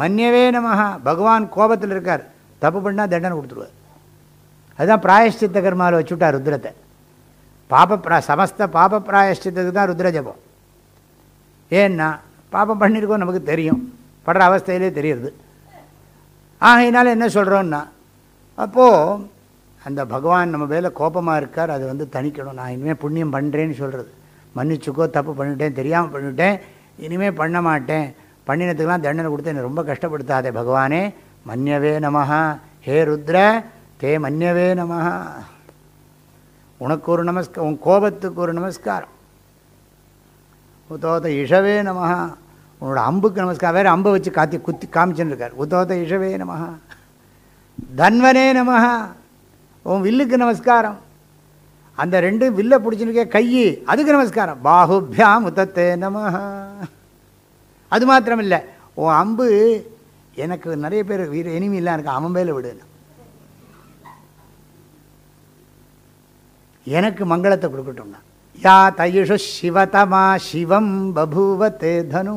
மன்னியவே நமஹா. பகவான் கோபத்தில் இருக்கார். தப்பு பண்ணால் தண்டனை கொடுத்துருவார். அதுதான் பிராயஷ்சித்த கர்மாவில் வச்சுட்டார் ருத்ரத்தை. பாப பிரா சமஸ்த பாப பிராயஷ்சித்தத்துக்கு தான் ருத்ர ஜபம். ஏன்னா பாபம் பண்ணியிருக்கோம் நமக்கு தெரியும். படுற அவஸ்தையிலே தெரியுது ஆகையினால என்ன சொல்கிறோன்னா அப்போது அந்த பகவான் நம்ம மேலே கோபமாக இருக்கார். அது வந்து தணிக்கணும். நான் இனிமேல் புண்ணியம் பண்ணுறேன்னு சொல்கிறது மன்னிச்சுக்கோ தப்பு பண்ணிட்டேன் தெரியாமல் பண்ணிவிட்டேன் இனிமேல் பண்ண மாட்டேன். பண்ணினதுக்கெல்லாம் தண்டனை கொடுத்து என்னை ரொம்ப கஷ்டப்படுத்தாதே பகவானே. மன்யவே நமஹா. ஹே ருத்ர தே மன்யவே நமஹா. உனக்கு ஒரு நமஸ்கார் உன் கோபத்துக்கு ஒரு நமஸ்காரம். உத்தோத இஷவே நமஹா. உன்னோட அம்புக்கு நமஸ்காரம். வேறு அம்பை வச்சு காத்தி குத்தி காமிச்சுன்னு இருக்கார். உத்தோத இஷவே நமஹா. தன்வனே நமஹா. உன் வில்லுக்கு நமஸ்காரம். அந்த ரெண்டு வில்ல பிடிச்சிருக்கே கையி. அதுக்கு நமஸ்காரம். பாகுபியாம் முத்தத்தே நமஹா. அது மாத்திரம் இல்லை உன் அம்பு எனக்கு நிறைய பேர் வீர எனிமிலாம் இருக்கு. அவன் மேலே விடு. எனக்கு மங்களத்தை கொடுக்கட்டும்னா யா தயுஷு சிவதமா சிவம் பபூவ தே தனு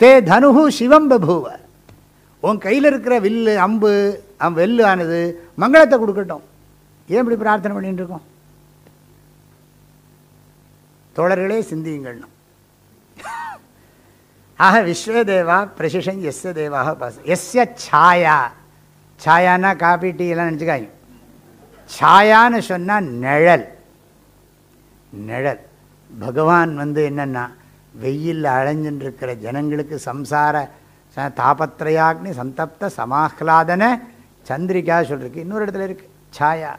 தே தனு சிவம் பபூவ. உன் கையில் இருக்கிற வில்லு அம்பு அவன் வெல்லு ஆனது மங்களத்தை கொடுக்கட்டும். ஏன் இப்படி பிரார்த்தனை பண்ணிட்டு இருக்கோம்? தோழர்களே சிந்தியுங்கள்னு ஆக விஸ்வதேவா பிரசிஷன் எஸ்ய தேவாக பாச எஸ்ய சாயா. சாயானா காபி டீ எல்லாம் நினச்சிக்காங்க சாயான்னு சொன்னால் நிழல். நிழல். பகவான் வந்து என்னென்னா வெயிலில் அலைஞ்சுட்டு இருக்கிற ஜனங்களுக்கு சம்சார ச- சந்தப்த சமாஹ்லாதன சந்திரிக்கா சொல்லிருக்கு. இன்னொரு இடத்துல இருக்கு. சாயா.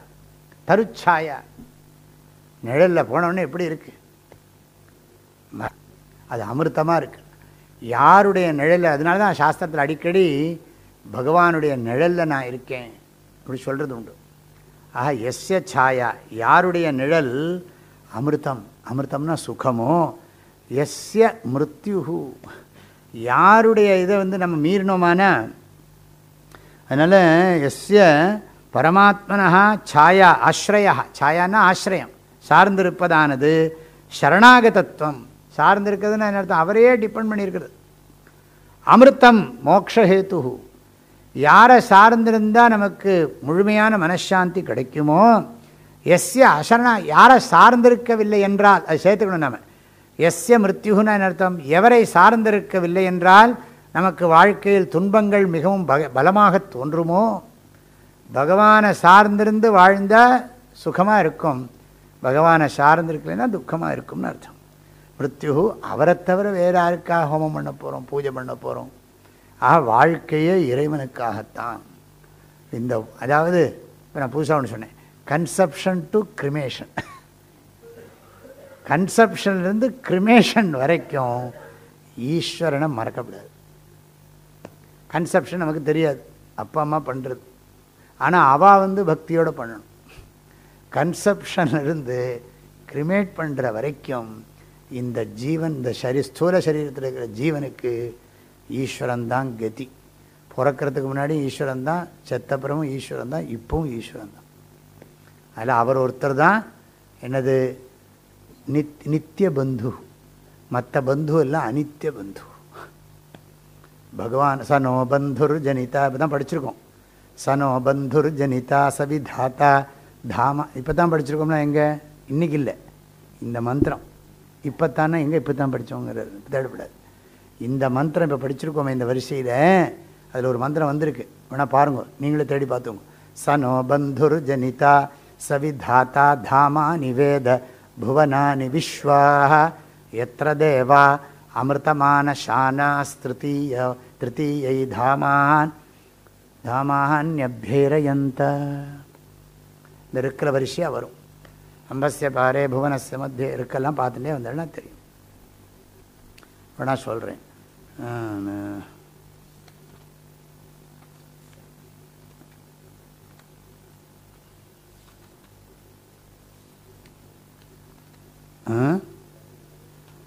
தருச்சாயா. நிழலில் போனவுடனே எப்படி இருக்கு? அது அமிர்தமாக இருக்கு. யாருடைய நிழல் அதனால தான் சாஸ்திரத்தில் அடிக்கடி பகவானுடைய நிழலில் நான் இருக்கேன் அப்படி சொல்கிறது உண்டு. ஆக எஸ்ய சாயா யாருடைய நிழல் அமிர்தம்? அமிர்தம்னா சுகமோ? எஸ்ய மிருத்யுஹு. யாருடைய இதை வந்து நம்ம மீறினோமானா? அதனால் எஸ்ய பரமாத்மனா சாயா ஆஸ்ரயா சாயான்னா ஆசிரியம் சார்ந்திருப்பதானது சரணாகதத்துவம். சார்ந்திருக்கிறதுன்னு என்ன அர்த்தம்? அவரையே டிபெண்ட் பண்ணியிருக்கிறது. அமிர்தம் மோக்ஷஹேத்து யாரை சார்ந்திருந்தால் நமக்கு முழுமையான மனசாந்தி கிடைக்குமோ எஸ்ய அசரணா யாரை சார்ந்திருக்கவில்லை என்றால் அது சேர்த்துக்கணும் நம்ம எஸ்ய மிருத்யுன்னு அர்த்தம்? எவரை சார்ந்திருக்கவில்லை என்றால் நமக்கு வாழ்க்கையில் துன்பங்கள் மிகவும் பக பலமாக தோன்றுமோ? பகவானை சார்ந்திருந்து வாழ்ந்தால் சுகமாக இருக்கும். பகவானை சார்ந்திருக்கலைன்னா துக்கமாக இருக்கும்னு அர்த்தம். மிருத்யு அவரை தவிர வேறு யாருக்காக ஹோமம் பண்ண போகிறோம் பூஜை பண்ண போகிறோம் ஆக வாழ்க்கையே இறைவனுக்காகத்தான். இந்த அதாவது இப்போ நான் புதுசாக ஒன்று சொன்னேன். கன்செப்ஷன் டு கிரிமேஷன் கன்செப்ஷன்லேருந்து கிரிமேஷன் வரைக்கும் ஈஸ்வரனை மறக்கக்கூடாது கன்செப்ஷன் நமக்கு தெரியாது. அப்பா அம்மா பண்ணுறது ஆனால் அவள் வந்து பக்தியோடு பண்ணணும். கன்செப்ஷன்லேருந்து கிரிமேட் பண்ணுற வரைக்கும் இந்த ஜீவன் இந்த சரி ஸ்தூல சரீரத்தில் இருக்கிற ஜீவனுக்கு ஈஸ்வரன் தான் கதி. பிறக்கிறதுக்கு முன்னாடி ஈஸ்வரன் தான் செத்தப்புறமும் ஈஸ்வரன் தான் இப்பவும் ஈஸ்வரன் தான் அதில் அவர் ஒருத்தர் தான் என்னது? நித் நித்திய பந்து. மற்ற பந்து எல்லாம் அனித்திய பந்து. பகவான் சனோ பந்துர் ஜனிதா இப்போ தான் படிச்சிருக்கோம். சனோ பந்துர் ஜனிதா சவிதாத்தா தாமா இப்போ தான் படிச்சிருக்கோம்னா எங்கே? இன்னைக்கு இல்லை. இந்த மந்திரம். இப்போ தானே எங்கே இப்போ தான் படித்தோங்கிறது தேடப்படாது இந்த மந்திரம் இப்போ படிச்சிருக்கோமே இந்த வரிசையில் அதில் ஒரு மந்திரம் வந்திருக்கு. வேணால் பாருங்க நீங்களே தேடி பார்த்துங்க சனோ பந்துர் ஜனிதா சவிதாத்தா தாமா நிவேத புவனானி விஸ்வாக எத்திர தேவா அமிர்தமான ஷானாஸ்திருத்தீய திருத்தீயை தாமான் தாமான்யபியரயந்த இந்த இருக்கிற வரிசையாக வரும். அம்பஸ்ய பாரே புவனஸ்ய மத்திய இருக்கெல்லாம் பார்த்துட்டே வந்தேன்னா தெரியும். இப்போ நான் சொல்கிறேன்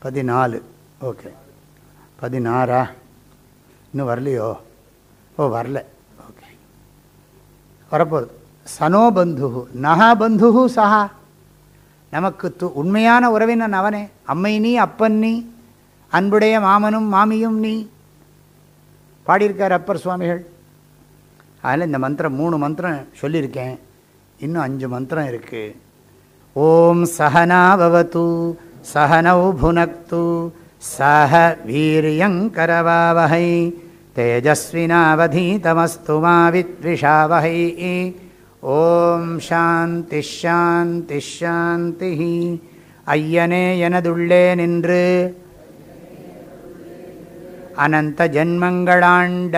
பதினாலு. ஓகே. பதினாறா? இன்னும் வரலையோ? ஓ வரல. ஓகே. வரப்போகுது. சனோ பந்து நகா பந்து சஹா. நமக்கு து உண்மையான உறவினன் அவனே. அம்மை நீ அப்பன் நீ அன்புடைய மாமனும் மாமியும் நீ. பாடியிருக்கார் அப்பர் சுவாமிகள். அதில் இந்த மந்திரம் மூணு மந்திரம் சொல்லியிருக்கேன். இன்னும் அஞ்சு மந்திரம் இருக்குது ஓம் சகனாபவத்து சகனௌ புனக்து சஹ வீரியங்கரவாவகை தேஜஸ்வினாவதீதமஸ்து மா ஓம் சாந்தி ஷாந்தி ஷாந்தி. ஐயனே எனதுள்ளே நின்று அனந்த ஜன்மங்களாண்ட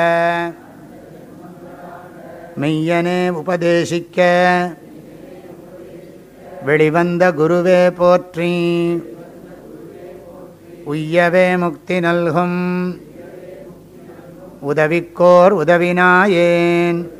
மெய்யனே உபதேசிக்க வெளிவந்த குருவே போற்றி. உய்யவே முக்தி நல்கும். உதவிக்கோர் உதவினாயேன்.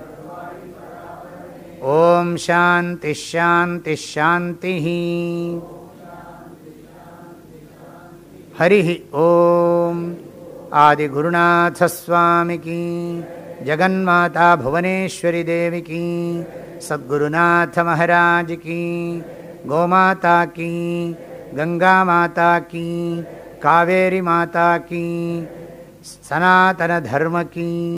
ॐ शान्तिश्शान्तिश्शान्तिः हरिः ॐ आदिगुरुनाथस्वामिकी जगन्माता भुवनेश्वरी देवी की, सद्गुरुनाथ महाराज की, गौमाता की, गंगा माता की, कावेरी माता की, सनातन धर्म की।